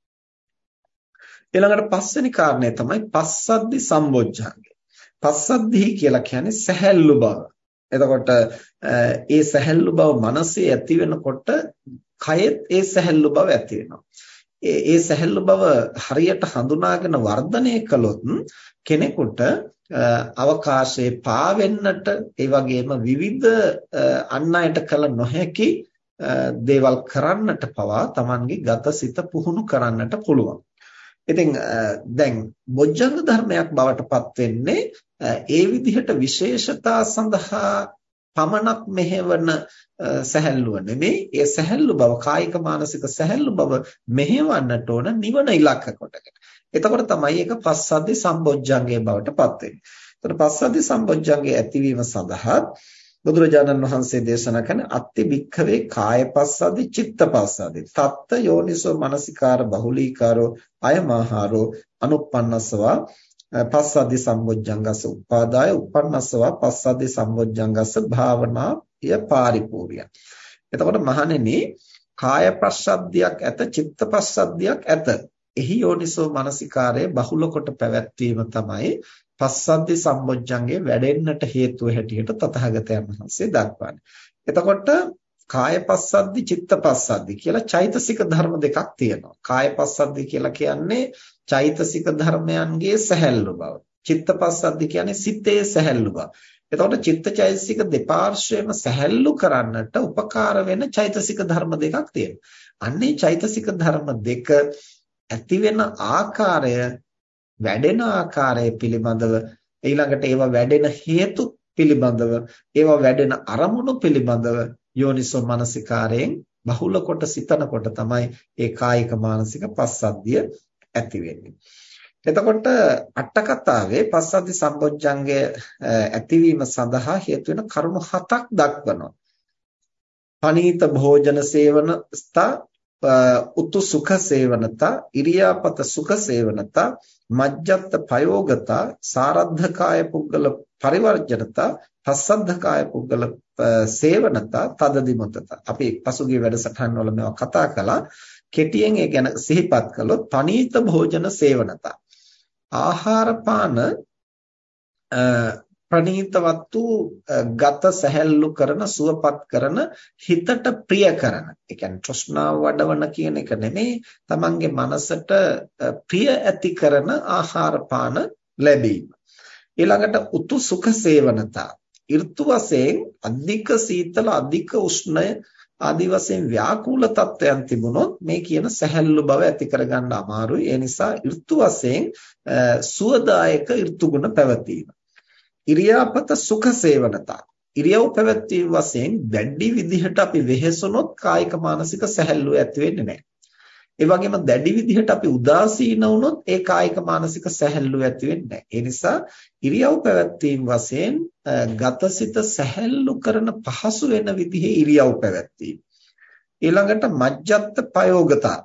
ඊළඟට පස්වෙනි කාරණය තමයි පස්සද්ධි සම්බොජ්ජංගය. පස්සද්ධි කියලා කියන්නේ සැහැල්ලු බව. එතකොට ඒ සැහැල්ලු බව මනසේ ඇති වෙනකොට කයෙත් ඒ සැහැල්ලු බව ඇති වෙනවා. ඒ ඒ සැහැල්ලු බව හරියට හඳුනාගෙන වර්ධනය කළොත් කෙනෙකුට අවකාශයේ පාවෙන්නට ඒ වගේම විවිධ අන් අයට කළ නොහැකි දේවල් කරන්නට පවා Tamanගේ ගත සිත පුහුණු කරන්නට පුළුවන්. ඉතින් දැන් බොජ්ජංග ධර්මයක් බවට පත් වෙන්නේ ඒ විදිහට විශේෂතා සඳහා පමණක් මෙහෙවන සැහැල්ලුව නෙමෙයි ඒ සැහැල්ලු බව කායික මානසික සැහැල්ලු බව මෙහෙවන්නට ඕන නිවන ඉලක්ක කොටගෙන. එතකොට තමයි ඒක පස්සද්ධි සම්බොජ්ජංගයේ බවට පත් වෙන්නේ. එතකොට පස්සද්ධි සම්බොජ්ජංගයේ ඇතිවීම සඳහා බුදුරජාණන් වහන්සේ දේශනා කරන අත්ති භික්ඛවේ කායපස්සද්දි චිත්තපස්සද්දි තත්ත යෝනිසෝ මනසිකාර බහුලීකාරෝ අයමහාරෝ අනුප්පන්නසවා පස්සද්දි සම්බොජ්ජංගස උපාදාය උපන්නසවා පස්සද්දි සම්බොජ්ජංගස භාවනාය පාරිපූර්ය. එතකොට මහණෙනි කාය ප්‍රසද්ධියක් ඇත චිත්ත ප්‍රසද්ධියක් ඇත. එහි යෝනිසෝ මනසිකාරය බහුල කොට පැවැත්වීම තමයි පස්සද්ධි සම්බොජ්ජංගේ වැඩෙන්නට හේතුව හැටියට තථාගතයන් වහන්සේ දක්වන්නේ. එතකොට කාය පස්සද්ධි චිත්ත පස්සද්ධි කියලා චෛතසික ධර්ම දෙකක් තියෙනවා. කාය පස්සද්ධි කියලා කියන්නේ චෛතසික ධර්මයන්ගේ සැහැල්ලු බව. චිත්ත පස්සද්ධි කියන්නේ සිතේ සැහැල්ලු බව. එතකොට චිත්තචෛතසික දෙපාර්ශ්වයම සැහැල්ලු කරන්නට උපකාර වෙන චෛතසික ධර්ම දෙකක් තියෙනවා. අන්නේ චෛතසික ධර්ම දෙක ඇති වෙන ආකාරය වැඩෙන ආකාරය පිළිබඳව ඊළඟට ඒවා වැඩෙන හේතු පිළිබඳව ඒවා වැඩෙන අරමුණු පිළිබඳව යෝනිසෝ මනසිකාරයෙන් බහුල කොට සිතනකොට තමයි ඒ කායික මානසික පස්සද්ධිය ඇති වෙන්නේ. එතකොට අට කතාවේ පස්සද්ධි සම්බොජ්ජංගය ඇතිවීම සඳහා හේතු වෙන කරුණු හතක් දක්වනවා. පනීත භෝජන සේවන ස්ථා උතු සුඛ සේවනතා ඉරියාපත සුඛ සේවනතා මජ්ජත් ප්‍රයෝගතා සාරද්ධකාය පුද්ගල පරිවර්ජනතා පස්සද්ධකාය පුද්ගල සේවනතා තදදිමතතා අපි පසුගිය වැඩසටහන් වල මේවා කතා කළා කෙටියෙන් ඒ ගැන සිහිපත් කළොත් පනීත භෝජන සේවනතා ආහාර පාන ප්‍රණීතවත් වූ ගත සැහැල්ලු කරන සුවපත් කරන හිතට ප්‍රිය කරන. ඒ කියන්නේ තෘෂ්ණාව වඩවන කියන එක නෙමෙයි තමන්ගේ මනසට ප්‍රිය ඇති කරන ආහාර පාන ලැබීම. ඊළඟට උතු සුඛ සේවනතා. ඍතු වශයෙන් අධික සීතල අධික උෂ්ණය ආදි වශයෙන් ව්‍යාකූල තත්වයන් තිබුණොත් මේ කියන සැහැල්ලු බව ඇති කරගන්න අමාරුයි. ඒ නිසා ඍතු වශයෙන් සුවදායක ඍතු ගුණ පැවතීම. ඉරියාපත සුඛ සේවනතා ඉරියව් පැවැත්වීම වශයෙන් වැඩි විදිහට අපි වෙහෙසුනොත් කායික මානසික සැහැල්ලුව ඇති වෙන්නේ නැහැ. ඒ වගේම දැඩි විදිහට අපි උදාසීන වුණොත් ඒ කායික මානසික සැහැල්ලුව ඇති වෙන්නේ නැහැ. ඒ නිසා ඉරියව් පැවැත්වීම වශයෙන් ගතසිත සැහැල්ලු කරන පහසු වෙන විදිහේ ඉරියව් පැවැත්වීම. ඊළඟට මජ්ජත් ප්‍රයෝගතා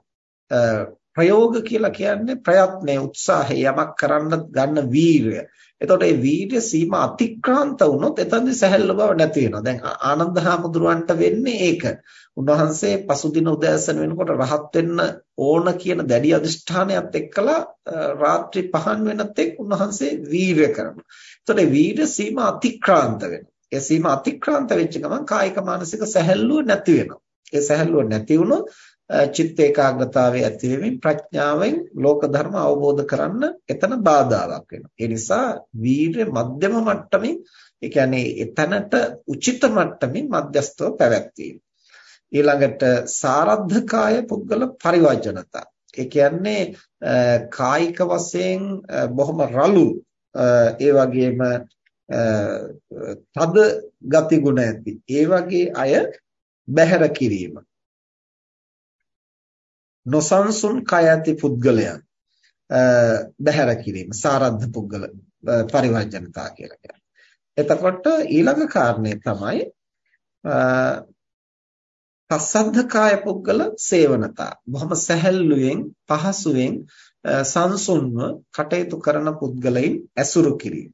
ප්‍රයෝග කියලා කියන්නේ ප්‍රයත්නය උත්සාහය යමක් කරන්න ගන්න වීරය. එතකොට මේ වීර්ය සීමා අතික්‍රාන්ත වුණොත් එතනදි සැහැල්ලු බව නැති වෙනවා. දැන් ආනන්ද හාමුදුරුවන්ට වෙන්නේ ඒක. උන්වහන්සේ පසුදින උදෑසන වෙනකොට රහත් වෙන්න ඕන කියන දැඩි අදිෂ්ඨානයත් එක්කලා රාත්‍රී පහන් වෙනතෙක් උන්වහන්සේ වීර්ය කරනවා. එතකොට වීර්ය සීමා අතික්‍රාන්ත වෙනවා. ඒ සීමා අතික්‍රාන්ත වෙච්ච ගමන් කායික මානසික සැහැල්ලුව නැති වෙනවා. ඒ සැහැල්ලුව නැති වුණොත් චිත්ත ඒකාග්‍රතාවය ඇති වෙමින් ප්‍රඥාවෙන් ලෝක ධර්ම අවබෝධ කරන්න එතන බාධාවක් වෙනවා. ඒ නිසා වීර්ය මධ්‍යම මට්ටමින් ඒ කියන්නේ එතනට උචිත මට්ටමින් මධ්‍යස්තව පැවැත්වීම. ඊළඟට සාරද්ධකාය පුද්ගල පරිවර්ජනතා. ඒ කියන්නේ කායික වශයෙන් බොහොම රළු ඒ වගේම තද ගති ගුණ ඇති. ඒ වගේ අය බැහැර කිරීම. නොසන්සුන් කය ඇති පුද්ගලයන් බැහැර කිරීම සාරද්ධ පුද්ගල පරිවර්ජනතා කියලා කියන්නේ. එතකොට ඊළඟ කාරණේ තමයි පස්සද්ධ කාය පුද්ගල සේවනතා. බොහොම සැහැල්ලුවෙන් පහසුවෙන් සංසුන්ව කටයුතු කරන පුද්ගලයින් ඇසුරු කිරීම.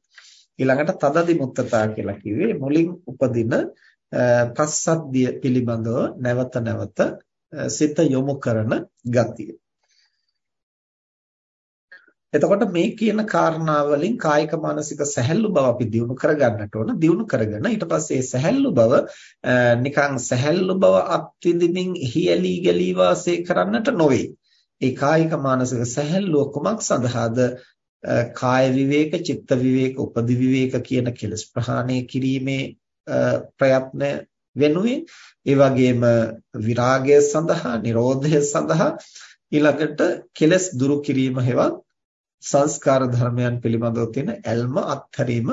ඊළඟට තදදි මුත්තතා කියලා කිව්වේ මුලින් උපදින පස්සද්ධිය පිළිබඳව නැවත නැවත සිත යොමු කරන ගතිය. එතකොට මේ කියන කාරණා වලින් කායික මානසික සැහැල්ලු බව අපි දිනු කරගන්නට ඕන දිනු කරගෙන ඊට පස්සේ ඒ සැහැල්ලු බව නිකන් සැහැල්ලු බව අත්විඳින්මින් හියලි ගලී වාසය කරන්නට නොවේ. ඒ කායික මානසික සැහැල්ලුව කුමක් සඳහාද? කාය විවේක, චිත්ත විවේක, උපදි විවේක කියන කෙලස් ප්‍රහාණය කිරීමේ ප්‍රයත්න වෙනුවෙන් ඒ වගේම විරාගය සඳහා, නිරෝධය සඳහා ඊළඟට කෙලස් දුරු කිරීම හෙවත් සංස්කාර ධර්මයන් පිළිබඳව තියෙන ඇල්ම අත්හැරීම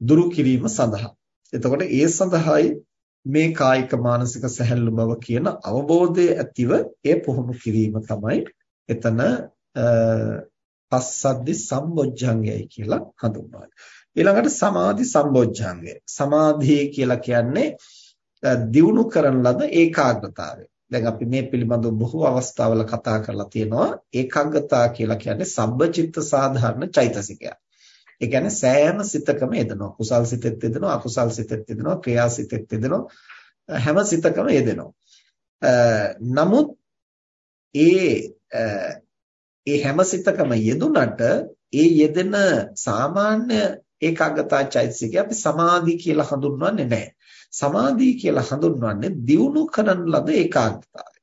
දුරු කිරීම සඳහා. එතකොට ඒ සඳහායි මේ කායික මානසික සැහැල්ලු බව කියන අවබෝධය ඇතිව ඒ පුහුණු කිරීම තමයි එතන පස්සද්ධි සම්බොජ්ජංගයයි කියලා හඳුන්වන්නේ. ඊළඟට සමාධි සම්බොජ්ජංගය. සමාධිය කියලා කියන්නේ දියුණු කරන ලද ඒකාග්‍රතාවය. දැන් අපි මේ පිළිබඳව බොහෝ අවස්ථාවල කතා කරලා තියෙනවා ඒකාග්‍රතාව කියලා කියන්නේ සබ්බචිත්ත සාධාරණ චෛතසිකයක්. ඒ කියන්නේ සෑම සිතකම යෙදෙනවා. කුසල් සිතෙත් යෙදෙනවා, අකුසල් සිතෙත් යෙදෙනවා, ක්‍රියා සිතෙත් යෙදෙනවා. හැම සිතකම යෙදෙනවා. නමුත් ඒ ඒ හැම සිතකම යෙදුනට ඒ යෙදෙන සාමාන්‍ය ඒකාග්‍රතා චෛතසිකය අපි සමාධි කියලා හඳුන්වන්නේ නැහැ. සමාධිය කියලා හඳුන්වන්නේ දියුණු කරන ලද ඒකාග්‍රතාවය.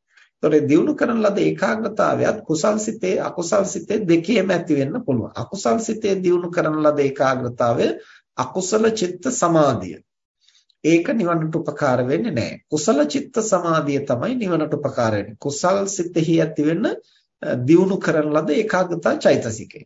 ඒතකොට දියුණු කරන ලද ඒකාග්‍රතාවයත් කුසල් සිතේ අකුසල් සිතේ දෙකේම ඇති වෙන්න පුළුවන්. අකුසල් සිතේ දියුණු කරන ලද ඒකාග්‍රතාවය අකුසල චිත්ත සමාධිය. ඒක නිවනට උපකාර වෙන්නේ නැහැ. කුසල චිත්ත සමාධිය තමයි නිවනට උපකාර වෙන්නේ. කුසල් සිතෙහි ඇති වෙන දියුණු කරන ලද ඒකාග්‍රතා චෛතසිකය.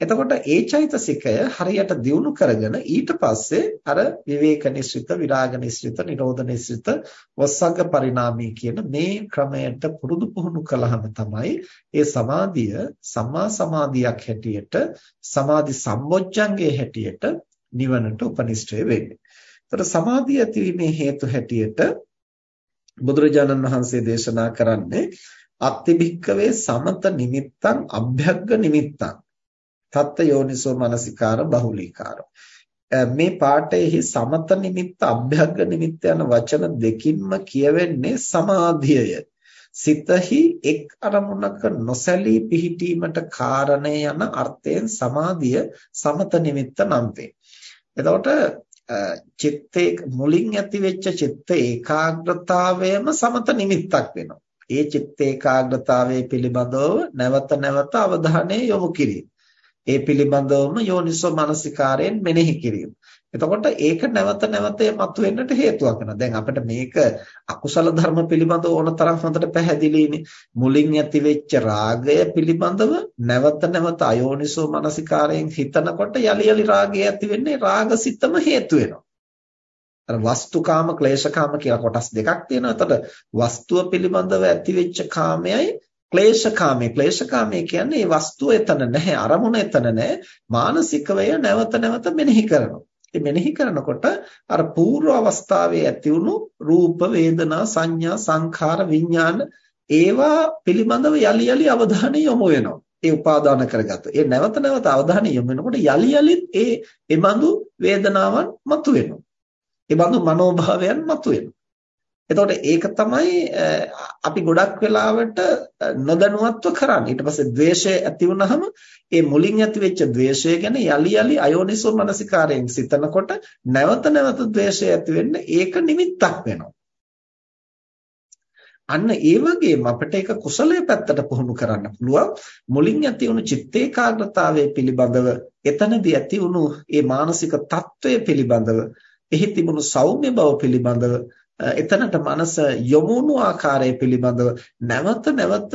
එතකොට ඒ චෛතසිකය හරියට දියුණු කරගෙන ඊට පස්සේ අර විවේක නිස්ෘත විරාග නිස්ෘත නිරෝධ නිස්ෘත වස්සග්ග පරිණාමී කියන මේ ක්‍රමයට පුරුදු පුහුණු කළාම තමයි ඒ සමාධිය සම්මා සමාධියක් හැටියට සමාධි සම්බොජ්ජංගයේ හැටියට නිවනට උපනිෂ්ඨය වෙන්නේ. එතකොට සමාධිය ඇතිවීමේ හේතු හැටියට බුදුරජාණන් වහන්සේ දේශනා කරන්නේ අත්තිභික්කවේ සමත නිමිත්තං අභ්‍යග්ග නිමිත්තං තත්ත යෝනිසෝ මනසිකාර බහුලීකාර මේ පාඩයේහි සමත නිමිත්ත අභ්‍යග්ග නිමිත්ත යන වචන දෙකින්ම කියවෙන්නේ සමාධියය සිතහි එක් අරමුණක නොසැලී පිහිටීමට කාරණය යන අර්ථයෙන් සමාධිය සමත නිමිත්ත නම් වේ. එතකොට චිත්තේ මුලින් ඇති වෙච්ච චිත්ත ඒකාග්‍රතාවයම සමත නිමිත්තක් වෙනවා. ඒ චිත්ත ඒකාග්‍රතාවයේ පිළිබඳව නැවත නැවත අවධානය යොමු කිරීම. ඒ පිළිබඳවම යෝනිසෝ මනසිකාරයෙන් මෙනෙහි කිරීම. එතකොට ඒක නැවත නැවත මතුවෙන්නට හේතුවක් වෙනවා. දැන් අපිට මේක අකුසල ධර්ම පිළිබඳව ඕනතරම් හොඳට පැහැදිලිනේ. මුලින් ඇති වෙච්ච රාගය පිළිබඳව නැවත නැවත අයෝනිසෝ මනසිකාරයෙන් හිතනකොට යලි යලි රාගය ඇති වෙන්නේ රාගසිතම හේතු වෙනවා. අර වස්තුකාම ක්ලේශකාම කියලා කොටස් දෙකක් තියෙනවා. එතකොට වස්තුව පිළිබඳව ඇතිවෙච්ච කාමයයි ක්ලේශකාමී ක්ලේශකාමී කියන්නේ මේ වස්තුව එතන නැහැ අරමුණ එතන නැහැ මානසිකවය නැවත නැවත මෙනෙහි කරනවා ඒ මෙනෙහි කරනකොට අර పూర్ව අවස්ථාවේ ඇති වුණු රූප වේදනා සංඥා සංඛාර විඥාන ඒවා පිළිබඳව යලි යලි අවධානය යොමු වෙනවා ඒ උපාදාන කරගත්ත. ඒ නැවත නැවත අවධානය යොමු වෙනකොට යලි යලිත් ඒ එබඳු වේදනාවන් මතුවෙනවා. එබඳු මනෝභාවයන් මතුවෙනවා. එතකොට ඒක තමයි අපි ගොඩක් වෙලාවට නොදැනුවත්ව කරන්නේ. ඊට පස්සේ द्वේෂය ඇති වුනහම ඒ මුලින් ඇති වෙච්ච द्वේෂය ගැන යලි යලි අයෝනිසෝ මනසිකාරයෙන් සිතනකොට නැවත නැවත द्वේෂය ඇති වෙන්න ඒක නිමිත්තක් වෙනවා. අන්න ඒ වගේම අපිට ඒක කුසලයේ පැත්තට පුහුණු කරන්න පුළුවන් මුලින් ඇති වුණු චිත්ත ඒකාග්‍රතාවය පිළිබඳව එතනදී ඇති වුණු ඒ මානසික తত্ত্বය පිළිබඳව එහි තිබුණු සෞම්‍ය බව පිළිබඳව එතනට මනස යොමුණු ආකාරය පිළිබඳව නැවත නැවත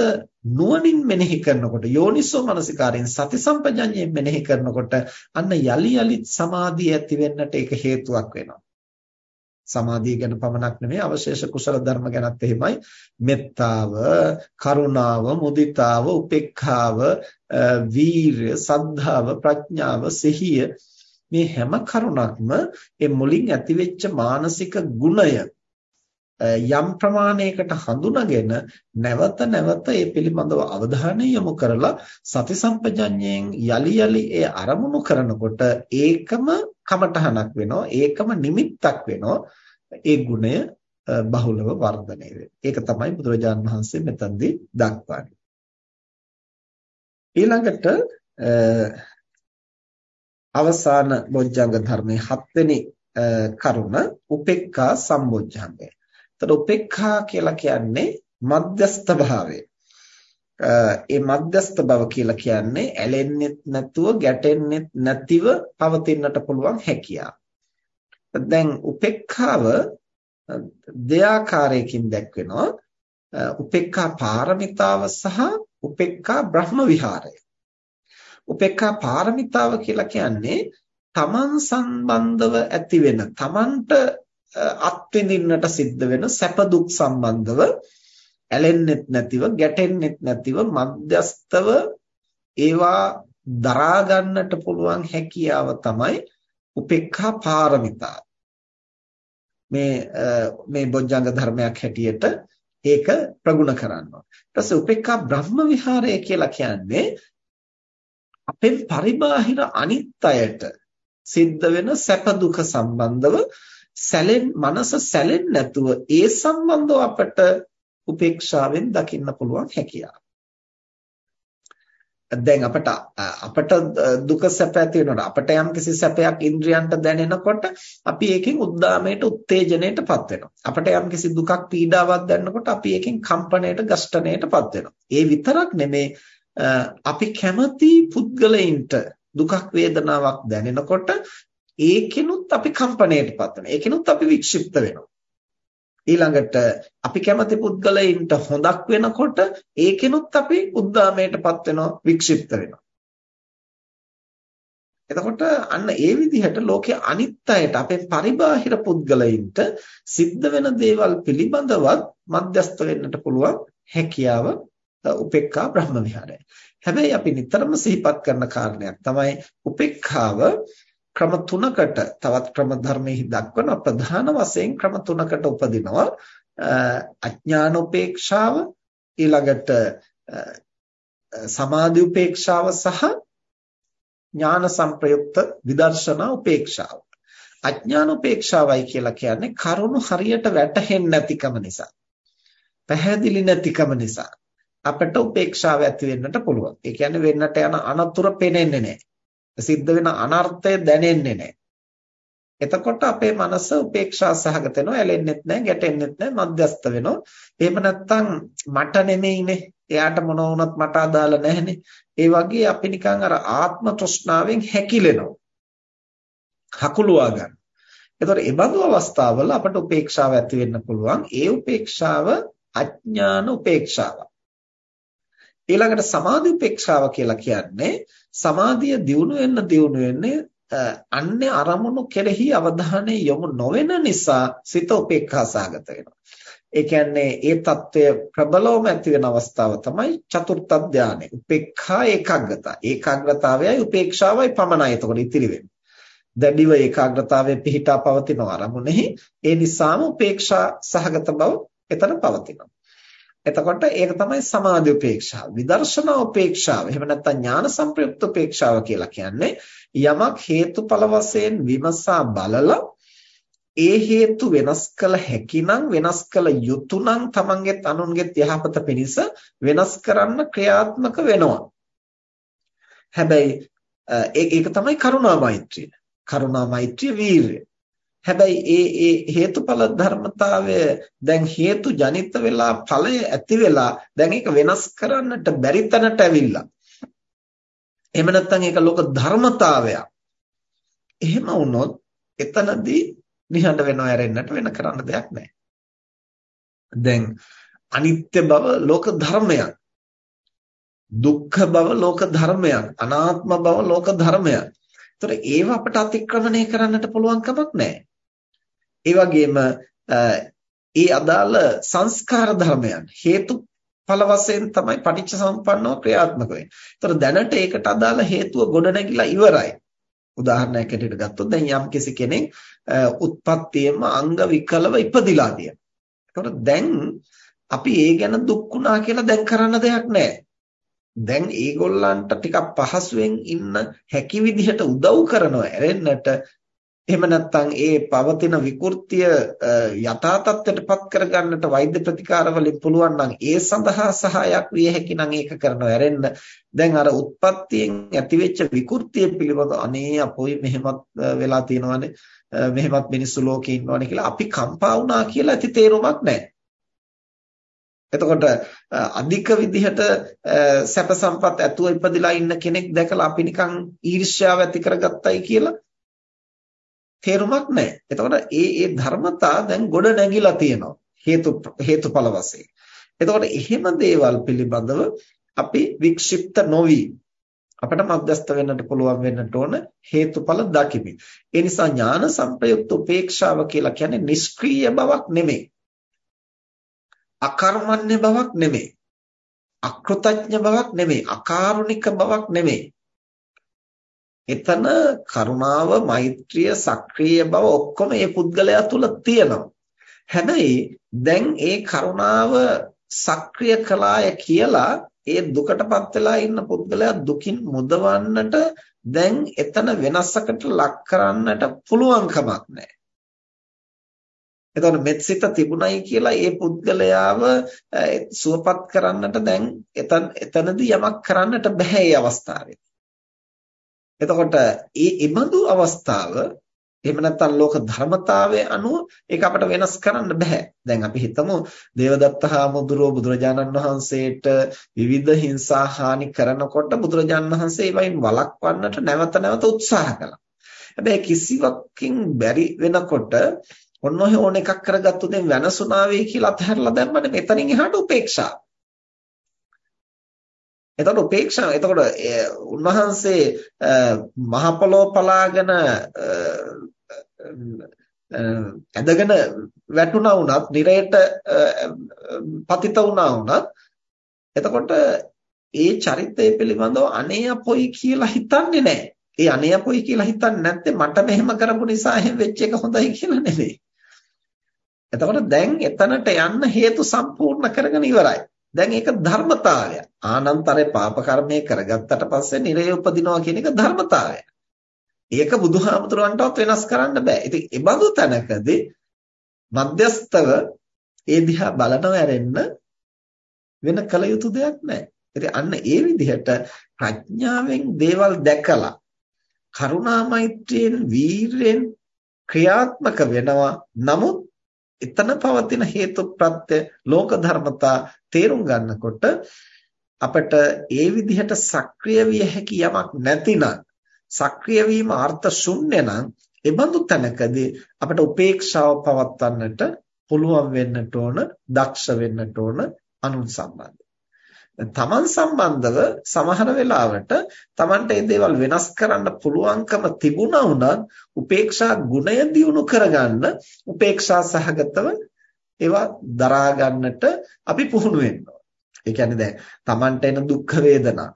නුවණින් මෙනෙහි කරනකොට යෝනිසෝ මනසිකාරයෙන් සති සම්පජඤ්ඤයෙන් මෙනෙහි කරනකොට අන්න යලි යලිත් සමාධිය ඇති වෙන්නට ඒක හේතුවක් වෙනවා. සමාධිය ගැන පමණක් නෙමෙයි අවශේෂ කුසල ධර්ම ගැනත් එහෙමයි. මෙත්තාව කරුණාව මුදිතාව උපේක්ඛාව වීරය සද්ධාව ප්‍රඥාව සිහිය මේ හැම කරුණක්ම ඒ මුලින් ඇතිවෙච්ච මානසික ගුණය යම් ප්‍රමාණයකට හඳුනාගෙන නැවත නැවත ඒ පිළිබඳව අවධානය යොමු කරලා සති සම්පජඤ්ඤයෙන් යලි යලි ඒ අරමුණු කරනකොට ඒකම කමඨහනක් වෙනවා ඒකම නිමිත්තක් වෙනවා ඒ ගුණය බහුලව වර්ධනය ඒක තමයි බුදුරජාණන් වහන්සේ මෙතනදී දක්වන්නේ. ඊළඟට අවසාන බොජ්ජංග ධර්මයේ හත්වෙනි කරුණ උපේක්ඛා සම්බොජ්ජංගය. එතකොට උපේක්ඛා කියලා කියන්නේ මධ්‍යස්ත භාවය. ඒ මධ්‍යස්ත බව කියලා කියන්නේ ඇලෙන්නෙත් නැතුව ගැටෙන්නෙත් නැතිව පවතින්නට පුළුවන් හැකියාව. දැන් උපේක්ඛාව දෙආකාරයකින් දැක්වෙනවා. උපේක්ඛා පාරමිතාව සහ උපේක්ඛා බ්‍රහ්ම විහාරය. උපේක්ඛා පාරමිතාව කියලා කියන්නේ තමන් සම්බන්ධව ඇති වෙන තමන්ට අත්විඳින්නට සිද්ධ වෙන සැප දුක් සම්බන්ධව ඇලෙන්නෙත් නැතිව ගැටෙන්නෙත් නැතිව මධ්‍යස්තව ඒවා දරා ගන්නට පුළුවන් හැකියාව තමයි උපේක්ඛා පාරමිතා. මේ මේ බොජ්ජංග ධර්මයක් හැටියට ඒක ප්‍රගුණ කරනවා. ඊට පස්සේ උපේක්ඛා බ්‍රහ්ම විහාරය කියලා කියන්නේ අපේ පරිබාහිර අනිත්‍යයට සිද්ධ වෙන සැප දුක සම්බන්ධව සැලෙන් මනස සැලෙන්නේ නැතුව ඒ සම්බන්ධව අපට උපේක්ෂාවෙන් දකින්න පුළුවන් හැකියාව. දැන් අපට අපට දුක සැප ඇති වෙනකොට අපට යම් කිසි සැපයක් ඉන්ද්‍රියන්ට දැනෙනකොට අපි ඒකෙන් උද්දාමයට උත්තේජනයටපත් වෙනවා. අපට යම් කිසි දුකක් පීඩාවක් දැනෙනකොට අපි ඒකෙන් කම්පණයට, ගෂ්ඨණයටපත් වෙනවා. ඒ විතරක් නෙමේ අපි කැමති පුද්ගලයින්ට දුකක් වේදනාවක් දැනෙනකොට ඒකිනුත් අපි කම්පණයටපත් වෙනවා. ඒකිනුත් අපි වික්ෂිප්ත වෙනවා. ඊළඟට අපි කැමති පුද්ගලයින්ට හොඳක් වෙනකොට ඒකිනුත් අපි උද්දාමයටපත් වෙනවා, වික්ෂිප්ත වෙනවා. එතකොට අන්න ඒ විදිහට ලෝකයේ අනිත්‍යයට අපේ පරිබාහිර පුද්ගලයින්ට සිද්ධ වෙන දේවල් පිළිබඳවත් මධ්‍යස්ත වෙන්නට පුළුවන් හැකියාව උපේක්ඛා බ්‍රහ්ම විහාරය. හැබැයි අපි නිතරම සිහිපත් කරන කාරණයක් තමයි උපේක්ඛාව ක්‍රම තුනකට තවත් ක්‍රම ධර්මයේ දක්වන ප්‍රධාන වශයෙන් ක්‍රම තුනකට උපදිනවා අඥාන උපේක්ෂාව ඊළඟට සමාධි උපේක්ෂාව සහ ඥාන සංප්‍රයුක්ත විදර්ශනා උපේක්ෂාව අඥාන උපේක්ෂාවයි කියලා කියන්නේ කරුණු හරියට වැටහෙන්නේ නැතිකම නිසා පැහැදිලි නැතිකම නිසා අපට උපේක්ෂාව ඇති වෙන්නට පුළුවන්. ඒ කියන්නේ වෙන්නට යන අනතුරු පේන්නේ නැහැ. සිද්ධ වෙන අනර්ථය දැනෙන්නේ නැහැ. එතකොට අපේ මනස උපේක්ෂා සහගත වෙනවා, ඇලෙන්නෙත් නැහැ, ගැටෙන්නෙත් නැහැ, මධ්‍යස්ත වෙනවා. එහෙම නැත්නම් මට නෙමෙයිනේ, එයාට මොන වුණත් මට අදාළ නැහැනේ. ඒ වගේ අපි නිකන් අර ආත්ම තෘෂ්ණාවෙන් හැකිලෙනවා. හකුලුවා ගන්න. එතකොට ඒ බඳු අවස්ථාවල අපට උපේක්ෂාව ඇති වෙන්න පුළුවන්. ඒ උපේක්ෂාව අඥාන උපේක්ෂාවක්. ඊළඟට සමාධි උපේක්ෂාව කියලා කියන්නේ සමාධිය දියුණු වෙන්න දියුණු වෙන්නේ අන්‍ය අරමුණු කෙරෙහි අවධානය යොමු නොවන නිසා සිත උපේක්ෂාසගත වෙනවා. ඒ කියන්නේ ඒ తত্ত্বය ප්‍රබලවම ඇති වෙන අවස්ථාව තමයි චතුර්ථ ධානය. උපේක්ඛා ඒකාග්‍රතාව. ඒකාග්‍රතාවයයි උපේක්ෂාවයි පමණයි එතකොට ඉතිරි වෙන්නේ. දැඩිව ඒකාග්‍රතාවයේ පිහිටා පවතිනවා අරමුණෙහි. ඒ නිසාම උපේක්ෂා සහගත බව එතන පවතිනවා. එතකොට ඒක තමයි සමාධි උපේක්ෂාව. විදර්ශනා උපේක්ෂාව. එහෙම නැත්නම් ඥාන සංප්‍රයුක්ත උපේක්ෂාව කියලා කියන්නේ යමක් හේතුඵල වශයෙන් විමසා බලලා ඒ හේතු වෙනස් කළ හැකිනම් වෙනස් කළ යුතුයනම් තමන්ගෙත් අනුන්ගෙත් යහපත පිණිස වෙනස් කරන්න ක්‍රියාත්මක වෙනවා. හැබැයි ඒක තමයි කරුණා මෛත්‍රිය. කරුණා මෛත්‍රිය වීරය. හැබැයි ඒ ඒ හේතුඵල ධර්මතාවය දැන් හේතු ජනිත වෙලා ඵලය ඇති වෙලා දැන් ඒක වෙනස් කරන්නට බැරි තැනට ඇවිල්ලා. එහෙම නැත්නම් ඒක ලෝක ධර්මතාවයක්. එහෙම වුණොත් එතනදී නිහඬ වෙනව ඇරෙන්නට වෙන කරන්න දෙයක් නැහැ. දැන් අනිත්‍ය බව ලෝක ධර්මයක්. දුක්ඛ බව ලෝක ධර්මයක්. අනාත්ම බව ලෝක ධර්මයක්. ඒතර ඒව අපට අතික්‍රමණය කරන්නට පුළුවන් කමක් නැහැ. ඒ වගේම ඒ අදාළ සංස්කාර ධර්මයන් හේතු ඵල වශයෙන් තමයි පටිච්ච සමුප්පන්නව ක්‍රියාත්මක වෙන්නේ. ඒතර දැනට ඒකට අදාළ හේතුව ගොඩනැගිලා ඉවරයි. උදාහරණයක් ඇටියට ගත්තොත් දැන් යම් කෙනෙක් උත්පත්තියම අංග විකලව ඉපදිලා තියෙනවා. ඒතකොට දැන් අපි ඒ ගැන දුක් වුණා කියලා දැන් කරන්න දෙයක් නැහැ. දැන් ඒගොල්ලන්ට ටිකක් පහසුවෙන් ඉන්න හැකි විදිහට උදව් කරනවා ඇරෙන්නට එහෙම නැත්නම් ඒ පවතින විකෘතිය යථා තත්ත්වයටපත් කරගන්නට වෛද්‍ය ප්‍රතිකාර වලින් පුළුවන් නම් ඒ සඳහා සහායක් විය හැකි නම් ඒක කරනවා ඇරෙන්න. දැන් අර උත්පත්තියෙන් ඇතිවෙච්ච විකෘතිය පිළිබඳ අනේ අපොයි මෙහෙමත් වෙලා තියෙනවානේ. මෙහෙමත් මිනිස්සු ලෝකේ ඉන්නවානේ කියලා අපි කම්පා වුණා කියලා ඇති තේරුමක් නැහැ. එතකොට අධික විදිහට සැප සම්පත් ඇතුව ඉපදිලා ඉන්න කෙනෙක් දැකලා අපි නිකන් ඊර්ෂ්‍යාව ඇති කරගත්තයි කියලා තේරුමක් නැහැ. එතකොට ඒ ඒ ධර්මතා දැන් ගොඩ නැගිලා තියෙනවා. හේතු හේතුඵල වශයෙන්. එතකොට එහෙම දේවල් පිළිබඳව අපි වික්ෂිප්ත නොවි අපට මධ්‍යස්ත වෙන්නට පුළුවන් වෙන්නට ඕන හේතුඵල දකිමින්. ඒ නිසා ඥාන සංප්‍රයුක්ත උපේක්ෂාව කියලා කියන්නේ නිෂ්ක්‍රීය බවක් නෙමෙයි. අකර්මණ්‍ය බවක් නෙමෙයි. අකෘතඥ බවක් නෙමෙයි. අකාරුණික බවක් නෙමෙයි. එතන කරුණාව, මෛත්‍රිය, සක්‍රීය බව ඔක්කොම මේ පුද්ගලයා තුල තියෙනවා. හැබැයි දැන් ඒ කරුණාව සක්‍රිය කළාය කියලා ඒ දුකටපත් වෙලා ඉන්න පුද්ගලයා දුකින් මුදවන්නට දැන් එතන වෙනසකට ලක් කරන්නට පුළුවන් කමක් නැහැ. එතකොට මෙත්සිත තිබුණයි කියලා ඒ පුද්ගලයාව සුවපත් කරන්නට දැන් එතන එතනදී යමක් කරන්නට බෑ ඒ අවස්ථාවේ. එතකොට මේ ඉබඳු අවස්ථාව එහෙම නැත්නම් ලෝක ධර්මතාවයේ අනුව ඒක අපිට වෙනස් කරන්න බෑ. දැන් අපි හිතමු දේවදත්ත හාමුදුරුවෝ බුදුරජාණන් වහන්සේට විවිධ හිංසා හානි කරනකොට බුදුරජාණන් වහන්සේ ඒවයින් වළක්වන්නට නැවත නැවත උත්සාහ කළා. හැබැයි කිසිවකින් බැරි වෙනකොට ඔන්න ඔය ඕන එකක් කරගත්තු දැන් වෙනසුනා වෙයි කියලා අතහැරලා දැම්මනේ මෙතනින් එහාට උපේක්ෂා. එතකොට උපේක්ෂාව එතකොට උන්වහන්සේ මහ පොළොව පලාගෙන ඇදගෙන වැටුණා වුණත් නිරයට පතිත වුණා වුණත් එතකොට ඒ චරිතය පිළිබඳව අනේ අපොයි කියලා හිතන්නේ නැහැ. ඒ අනේ අපොයි කියලා හිතන්නේ නැත්නම් මට මෙහෙම කරපු නිසා එහෙම වෙච්ච එක හොඳයි කියලා නෙවෙයි. එතකොට දැන් එතනට යන්න හේතු සම්පූර්ණ කරගෙන ඉවරයි. දැන් ඒක ධර්මතාවය. ආනන්තරේ පාප කර්මය කරගත්තට පස්සේ නිරේ උපදිනවා කියන එක ධර්මතාවය. ඒක බුදුහාමුදුරන්ටවත් වෙනස් කරන්න බෑ. ඉතින් ඒ බඳු තැනකදී මධ්‍යස්තව ඒ දිහා බලනව ඇරෙන්න වෙන කල යුතු දෙයක් නැහැ. ඉතින් අන්න ඒ විදිහට ප්‍රඥාවෙන් දේවල් දැකලා කරුණා මෛත්‍රියෙන් වීරයෙන් ක්‍රියාත්මක වෙනවා. නමුත් එතන පවතින හේතු ප්‍රත්‍ය ලෝක ධර්මතා තේරුම් ගන්නකොට අපිට ඒ විදිහට සක්‍රිය විය හැකි යමක් නැතිනම් සක්‍රිය වීම අර්ථ ශුන්‍ය නම් එබඳු තැනකදී අපිට උපේක්ෂාව පවත්වන්නට පුළුවන් වෙන්නට ඕන දක්ෂ වෙන්නට ඕන අනුන් සම්බන්ධ. තමන් සම්බන්ධව සමහර වෙලාවට තමන්ට මේ දේවල් වෙනස් කරන්න පුළුවන්කම තිබුණා වුණත් උපේක්ෂා ගුණය දියුණු කරගන්න උපේක්ෂා සහගතව ඒවා දරා ගන්නට අපි පුහුණු වෙන්න ඒ කියන්නේ දැන් තමන්ට එන දුක් වේදනා.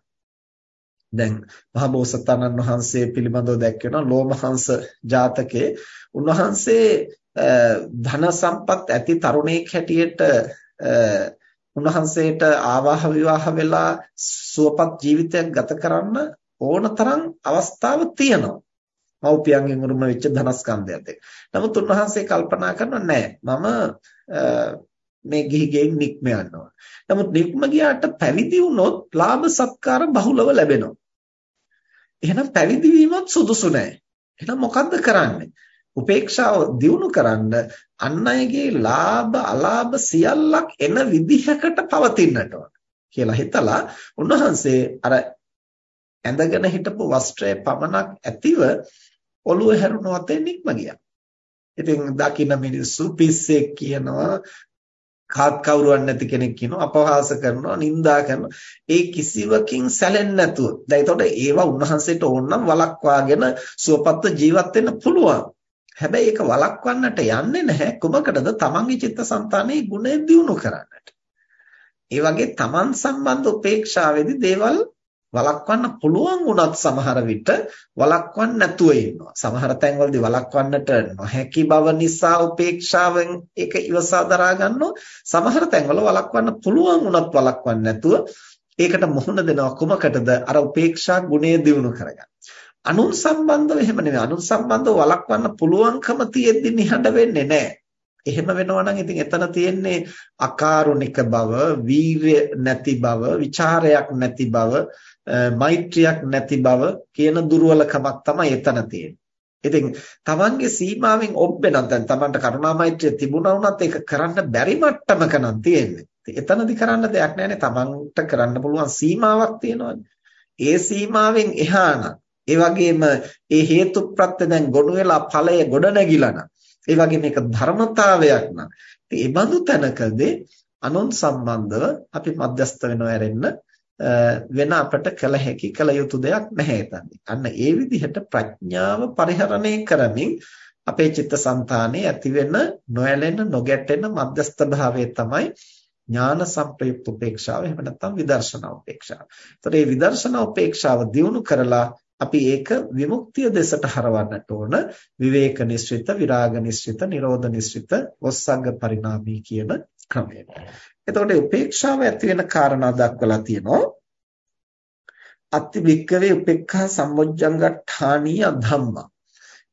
දැන් මහබෝසතාණන් වහන්සේ පිළිබඳව දැක්වෙනවා ලෝමහංශ ජාතකයේ උන්වහන්සේ ධන සම්පත් ඇති තරුණයෙක් හැටියට උන්වහන්සේට ආවාහ විවාහ වෙලා සුවපත් ජීවිතයක් ගත කරන්න ඕනතරම් අවස්ථාව තියෙනවා. මව්පියන්ගෙන් උරුම වෙච්ච ධනස්කන්ධයත් එක්ක. නමුත් උන්වහන්සේ කල්පනා කරනවා නෑ මම මේ ගිහි ගෙයින් නික්ම යනවා. නමුත් නික්ම ගියාට පැවිදි වුණොත් ලාභ සත්කාර බහුලව ලැබෙනවා. එහෙනම් පැවිදි වීමත් සුදුසු නෑ. එහෙනම් මොකද්ද කරන්නේ? උපේක්ෂාව දියුණු කරන්න අන් අයගේ ලාභ අලාභ සියල්ලක් එන විදිහකට පවතින්නට ඕන කියලා හිතලා උන්වහන්සේ අර ඇඳගෙන හිටපු වස්ත්‍රය පමණක් ඇතිව ඔළුව හැරුණු අතේ නික්ම ගියා. ඉතින් දකින්න මිනිස්සු පිස්සෙක් කියනවා කාත් කවුරුවක් නැති කෙනෙක් කියනවා අපහාස කරනවා නිඳා කරනවා. ඒ කිසිවකින් සැලෙන්නේ නැතුව. දැන් ඒතකොට ඒවා උන්වහන්සේට ඕන නම් වළක්වාගෙන සුවපත්ව ජීවත් වෙන්න පුළුවන්. හැබැයි ඒක වළක්වන්නට යන්නේ නැහැ කුමකටද තමන්ගේ චිත්තසංතානයේ ගුණය දියුණු කරන්නට. ඒ වගේ තමන් සම්බන්ධ උපේක්ෂාවේදී දේවල් වළක්වන්න පුළුවන් වුණත් සමහර විට වළක්වන්න නැතුව ඉන්නවා. සමහර තැන්වලදී වළක්වන්නට නොහැකි බව නිසා උපේක්ෂාවෙන් ඒක ඉවසා දරා ගන්නවා. සමහර තැන්වල වළක්වන්න පුළුවන් වුණත් වළක්වන්න නැතුව ඒකට මුහුණ දෙනවා කුමකටද? අර උපේක්ෂා ගුණය දියුණු කරගන්න. අනුන් සම්බන්ධව එහෙම නෙවෙයි. අනුන් සම්බන්ධව වළක්වන්න පුළුවන්කම තියෙද්දි නිහඬ වෙන්නේ නැහැ. එහෙම වෙනවා නම් ඉතින් එතන තියෙන්නේ අකාරුණික බව, වීර්ය නැති බව, ਵਿਚාරයක් නැති බව, මෛත්‍රියක් නැති බව කියන දුර්වලකමක් තමයි එතන තියෙන්නේ. ඉතින් තමන්ගේ සීමාවෙන් ඔබ්බෙනත් දැන් තමන්ට කරුණා මෛත්‍රිය තිබුණා වුණත් ඒක කරන්න බැරි මට්ටමක නම් තියෙන්නේ. එතනදි කරන්න දෙයක් නැහැ තමන්ට කරන්න පුළුවන් සීමාවක් තියෙනවානේ. ඒ සීමාවෙන් එහා නම් ඒ වගේම ඒ හේතු ප්‍රත්‍ය දැන් ගොනු වෙලා ඵලය ගොඩ නැගිලා නම් ඒ වගේ මේක ධර්මතාවයක් නම් ඉතින් ඒ බඳු තැනකදී අනුන් සම්බන්ධව අපි මධ්‍යස්ත වෙනව ඇරෙන්න වෙන අපට කළ හැකි කළ යුතු දෙයක් නැහැ එතනදී. අන්න ඒ විදිහට ප්‍රඥාව පරිහරණය කරමින් අපේ චිත්තසංතානයේ ඇති වෙන නොයැලෙන නොගැටෙන මධ්‍යස්ත භාවය තමයි ඥාන සංප්‍රයුක්ත උපේක්ෂාව එහෙම නැත්නම් විදර්ශනා උපේක්ෂාව. ඒතකොට මේ විදර්ශනා උපේක්ෂාව දියුණු කරලා අපි ඒක විමුක්තිය දෙසට හරවන්නට ඕන විවේක නිස්ෘත විරාග නිස්ෘත නිරෝධ නිස්ෘත ඔස්සග්ග පරිණාමී කියන ක්‍රමය. එතකොට උපේක්ෂාව ඇති වෙන කාරණා දක්වලා තියෙනවා අත්ති වික්කවේ උපේක්ඛා සම්බොජ්ජංගඨානීය ධම්මා.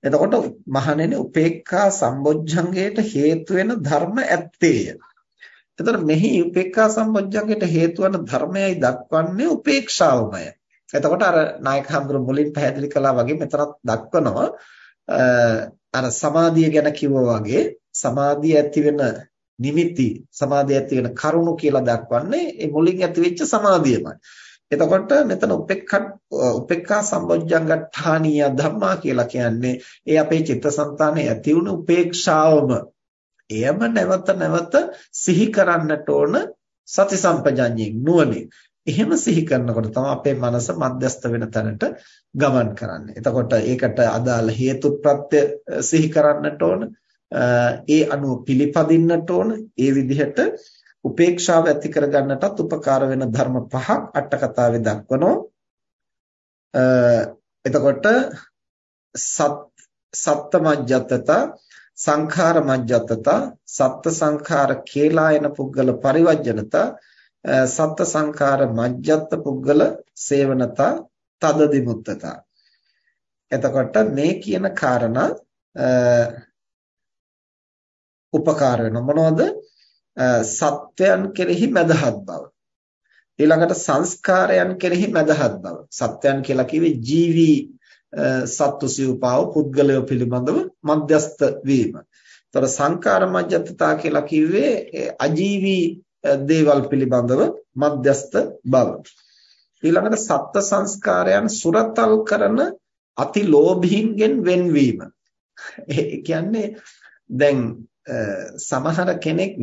එතකොට මහණෙනි උපේක්ඛා සම්බොජ්ජංගයට හේතු වෙන ධර්ම ඇත්තේය. එතකොට මෙහි උපේක්ඛා සම්බොජ්ජංගයට හේතු වන ධර්මයයි දක්වන්නේ උපේක්ෂාවමයි. එතකොට අර නායක හඳුරු මුලින් පැහැදිලි කළා වගේ මෙතනත් දක්වනවා අර සමාධිය ගැන කිව්වා වගේ සමාධිය ඇති වෙන නිමිති සමාධිය ඇති වෙන කරුණු කියලා දක්වන්නේ ඒ මුලින් ඇති වෙච්ච සමාධියමයි. එතකොට මෙතන උපේක්ඛා උපේක්ඛා සම්බොජ්ජංගඨානීය ධම්මා කියලා කියන්නේ ඒ අපේ චිත්තසංතානයේ ඇති වුණු උපේක්ෂාවම එයම නැවත නැවත සිහි කරන්නට ඕන සති සම්පජඤ්ඤයෙන් නුවණින් එහෙම සිහි කරනකොට තමයි අපේ මනස මධ්‍යස්ත වෙන තැනට ගමන් කරන්නේ. එතකොට ඒකට අදාළ හේතු ප්‍රත්‍ය සිහි කරන්නට ඕන. ඒ අනුව පිළිපදින්නට ඕන. ඒ විදිහට උපේක්ෂාව ඇති කරගන්නටත් උපකාර වෙන ධර්ම පහක් අට කතාවේ දක්වනවා. එතකොට සත් සත්ත මජ්ජතත සංඛාර මජ්ජතත සත්ත සංඛාර කේලායන පුද්ගල පරිවර්ජනතා සත්ත සංඛාර මජ්ජත් පුද්ගල සේවනතා තද දිමුත්තතා එතකොට මේ කියන කාරණා උපකාර වෙනවා. මොනවද? සත්වයන් කෙරෙහි මදහත් බව. ඊළඟට සංස්කාරයන් කෙරෙහි මදහත් බව. සත්වයන් කියලා කිව්වේ ජීවි සත්තු සිව්පාව පුද්ගලය පිළිබඳව මධ්‍යස්ත වීම. ତොර සංකාර මජ්ජත්තා කියලා කිව්වේ අජීවී දේවල් පිළිබඳව මධ්‍යස්ත බව. ඊළඟට සත්ත්ව සංස්කාරයන් සුරතල් කරන අතිලෝභීන්ගෙන් වෙන්වීම. ඒ කියන්නේ දැන් සමහර කෙනෙක්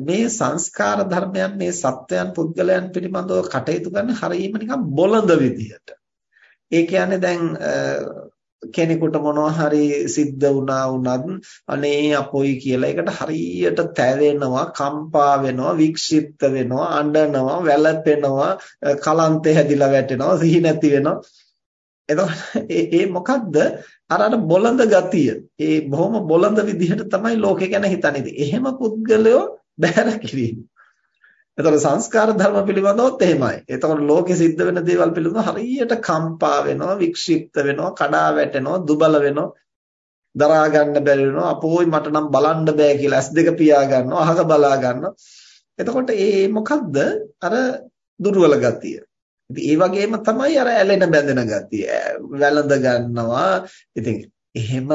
මේ සංස්කාර ධර්මයන් මේ සත්වයන් පුද්ගලයන් පිළිබඳව කටයුතු කරන හරීම නිකන් බොළඳ විදියට. ඒ කියන්නේ දැන් කෙනෙකුට මොනවා හරි සිද්ධ වුණා වුණත් අනේ අපොයි කියලා ඒකට හරියට තැවෙනවා කම්පා වෙනවා වික්ෂිප්ත වෙනවා අඬනවා වැළපෙනවා කලන්තේ හැදිලා වැටෙනවා සිහි නැති වෙනවා. එතකොට ඒ මොකද්ද? අර අර බොළඳ ගතිය. ඒ බොහොම බොළඳ විදිහට තමයි ලෝකේ ගැන හිතන්නේ. එහෙම පුද්ගලයෝ බැහැර කිරීම. එතකොට සංස්කාර ධර්ම පිළිබඳවත් එහෙමයි. එතකොට ලෝකෙ සිද්ධ වෙන දේවල් පිළිබඳව හරියට කම්පා වෙනවා, වික්ෂිප්ත වෙනවා, කඩා වැටෙනවා, දුබල වෙනවා, දරා ගන්න බැරි වෙනවා. අපෝයි මට නම් බලන්න බෑ කියලා ඇස් දෙක පියා ගන්නවා, අහක බලා ගන්නවා. එතකොට ඒ මොකද්ද? අර දුර්වල ගතිය. ඉතින් ඒ වගේම තමයි අර ඇලෙන බැඳෙන ගතිය. වැළඳ ගන්නවා. ඉතින් එහෙම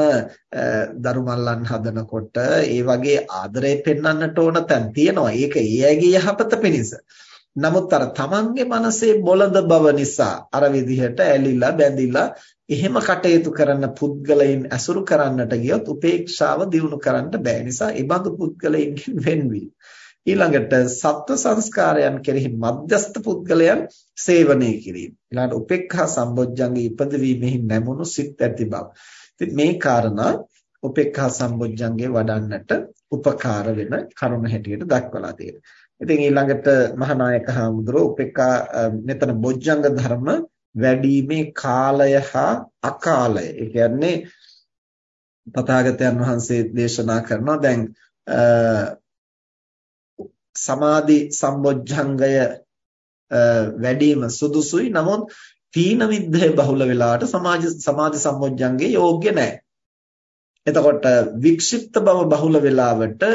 දරු මල්ලන් හදනකොට ඒ වගේ ආදරය පෙන්වන්නට ඕන තැන් තියෙනවා. ඒක ඒ ඇගේ යහපත පිණිස. නමුත් අර තමන්ගේ මනසේ බොළඳ බව නිසා අර විදිහට ඇලිලා බැඳිලා එහෙම කටයුතු කරන පුද්ගලයන් ඇසුරු කරන්නට ගියොත් උපේක්ෂාව දියුණු කරන්න බෑ. නිසා ඒ බඳු පුද්ගලයන්ගෙන් වෙන්වීම. ඊළඟට සත්ව සංස්කාරයන් කෙරෙහි මධ්‍යස්ත පුද්ගලයන් සේවනය කිරීම. ඊළඟට උපේක්ඛා සම්බොජ්ජංගේ ඉපදවීමෙහි නැමුණු සිත් ඇති බව. ඉතින් මේ කාරණා උපේක්ඛා සම්බොජ්ජංගේ වඩන්නට උපකාර වෙන කරුණ හැටියට දක්වලා තියෙනවා. ඉතින් ඊළඟට මහානායක හාමුදුරුවෝ උපේක්ඛා මෙතන බොජ්ජංග ධර්ම වැඩිීමේ කාලය හා අකාලය. ඒ කියන්නේ තථාගතයන් වහන්සේ දේශනා කරනවා දැන් සමාධි සම්බොජ්ජංගය වැඩිම සුදුසුයි. නමුත් තීන විද්ධය බහුල වෙලාවට සමාජ සමාධි සම්මොජ්ජංගේ යෝග්‍ය නැහැ. එතකොට වික්ෂිප්ත බව බහුල වෙලාවට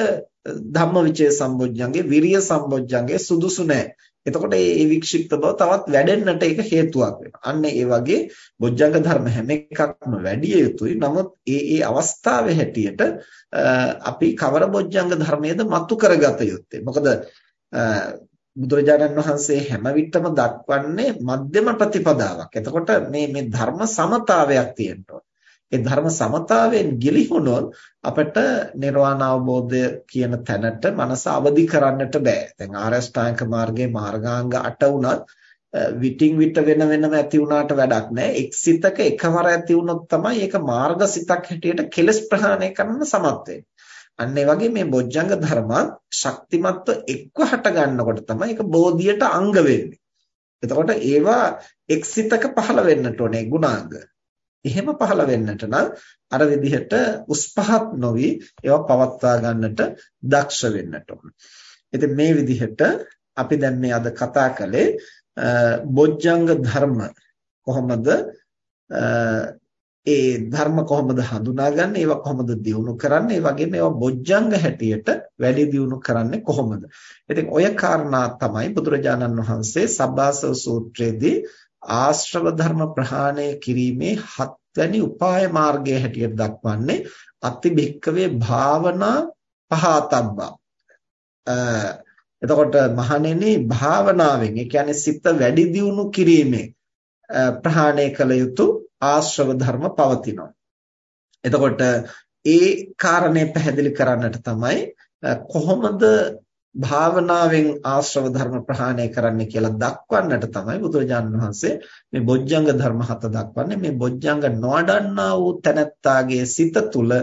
ධම්මවිචේ සම්බොජ්ජංගේ විරිය සම්බොජ්ජංගේ සුදුසු නැහැ. එතකොට මේ වික්ෂිප්ත බව තවත් වැඩෙන්නට ඒක හේතුවක් වෙනවා. අන්න ඒ වගේ බොජ්ජංග ධර්ම හැම එකක්ම වැඩි යුතුයි. නමුත් ඒ ඒ අවස්ථාවේ හැටියට අපි කවර බොජ්ජංග ධර්මයේද මතු කරගත යුත්තේ. මොකද බුදුරජාණන් වහන්සේ හැම විටම දක්වන්නේ මධ්‍යම ප්‍රතිපදාවක්. එතකොට මේ මේ ධර්ම සමතාවයක් තියෙනවා. ඒ ධර්ම සමතාවයෙන් ගිලිහුණොත් අපිට නිර්වාණ අවබෝධය කියන තැනට මනස අවදි කරන්නට බෑ. දැන් ආරෂ්ඨාංග මාර්ගයේ මාර්ගාංග 8 උනත් විටින් විට වෙන වෙනම ඇති වුණාට වැඩක් නැහැ. එක් සිතක එකවර ඇති වුණොත් තමයි ඒක මාර්ගසිතක් හැටියට කෙලස් ප්‍රහාණය කරන්න සමත් වෙන්නේ. අන්න ඒ වගේ මේ බොජ්ජංග ධර්මත් ශක්තිමත්ව එක්ව හට ගන්නකොට තමයි ඒක බෝධියට අංග වෙන්නේ. එතකොට ඒවා එක්සිතක පහළ වෙන්නට ඕනේ ගුණාංග. එහෙම පහළ වෙන්නට නම් අර විදිහට උස් පහත් නොවි ඒවා පවත්වා ගන්නට දක්ෂ වෙන්නට ඕන. ඉතින් මේ විදිහට අපි දැන් මේ අද කතා කළේ බොජ්ජංග ධර්ම කොහොමද ඒ ධර්ම කොහොමද හඳුනාගන්නේ ඒවා කොහොමද දියුණු කරන්නේ? ඒ වගේම ඒවා බොජ්ජංග හැටියට වැඩි දියුණු කරන්නේ කොහොමද? ඉතින් ඔය කාරණා තමයි බුදුරජාණන් වහන්සේ සබ්බාසව සූත්‍රයේදී ආශ්‍රව ධර්ම ප්‍රහාණය කිරීමේ හත්වැනි උපාය මාර්ගය හැටියට දක්වන්නේ අති භික්කවේ භාවනා පහතබ්බා. එතකොට මහණෙනි භාවනාවෙන් ඒ කියන්නේ සිත වැඩි දියුණු කිරීමේ ප්‍රහාණය කළ යුතු ආශ්‍රව ධර්ම පවතිනවා. එතකොට ඒ කාරණේ පැහැදිලි කරන්නට තමයි කොහොමද භාවනාවෙන් ආශ්‍රව ධර්ම ප්‍රහාණය කරන්න කියලා දක්වන්නට තමයි බුදුරජාණන් වහන්සේ මේ බොජ්ජංග ධර්ම හත දක්වන්නේ මේ බොජ්ජංග නොවඩන්නා වූ තැනැත්තාගේ සිත තුල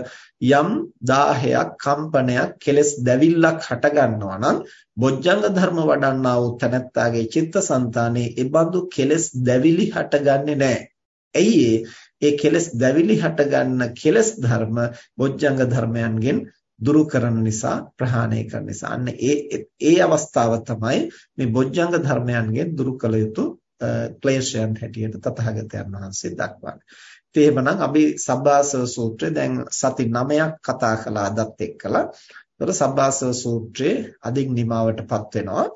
යම් 10ක් කම්පනයක් කෙලස් දැවිල්ලක් හට ගන්නවා නම් බොජ්ජංග ධර්ම වඩන්නා වූ තැනැත්තාගේ චිත්තසංතානයේ ඒ බඳු කෙලස් දැවිලි හටගන්නේ නැහැ ඇයි ඒ කෙලස් දැවිලි හටගන්න කෙලස් ධර්ම බොජ්ජංග ධර්මයන්ගෙන් දුරු කරන නිසා ප්‍රහාණය කරන නිසා අන්න ඒ ඒ අවස්ථාව තමයි මේ බොජ්ජංග ධර්මයන්ගෙන් දුරු කළ යුතු ක්ලේශයන් හැටියට තථාගතයන් වහන්සේ දක්වන්නේ. ඉතින් එහෙමනම් අපි සබ්බාසව සූත්‍රය දැන් සති 9ක් කතා කළා අදත් එක්කලා. ඒතර සබ්බාසව සූත්‍රයේ අදින් නිමාවටපත් වෙනවා.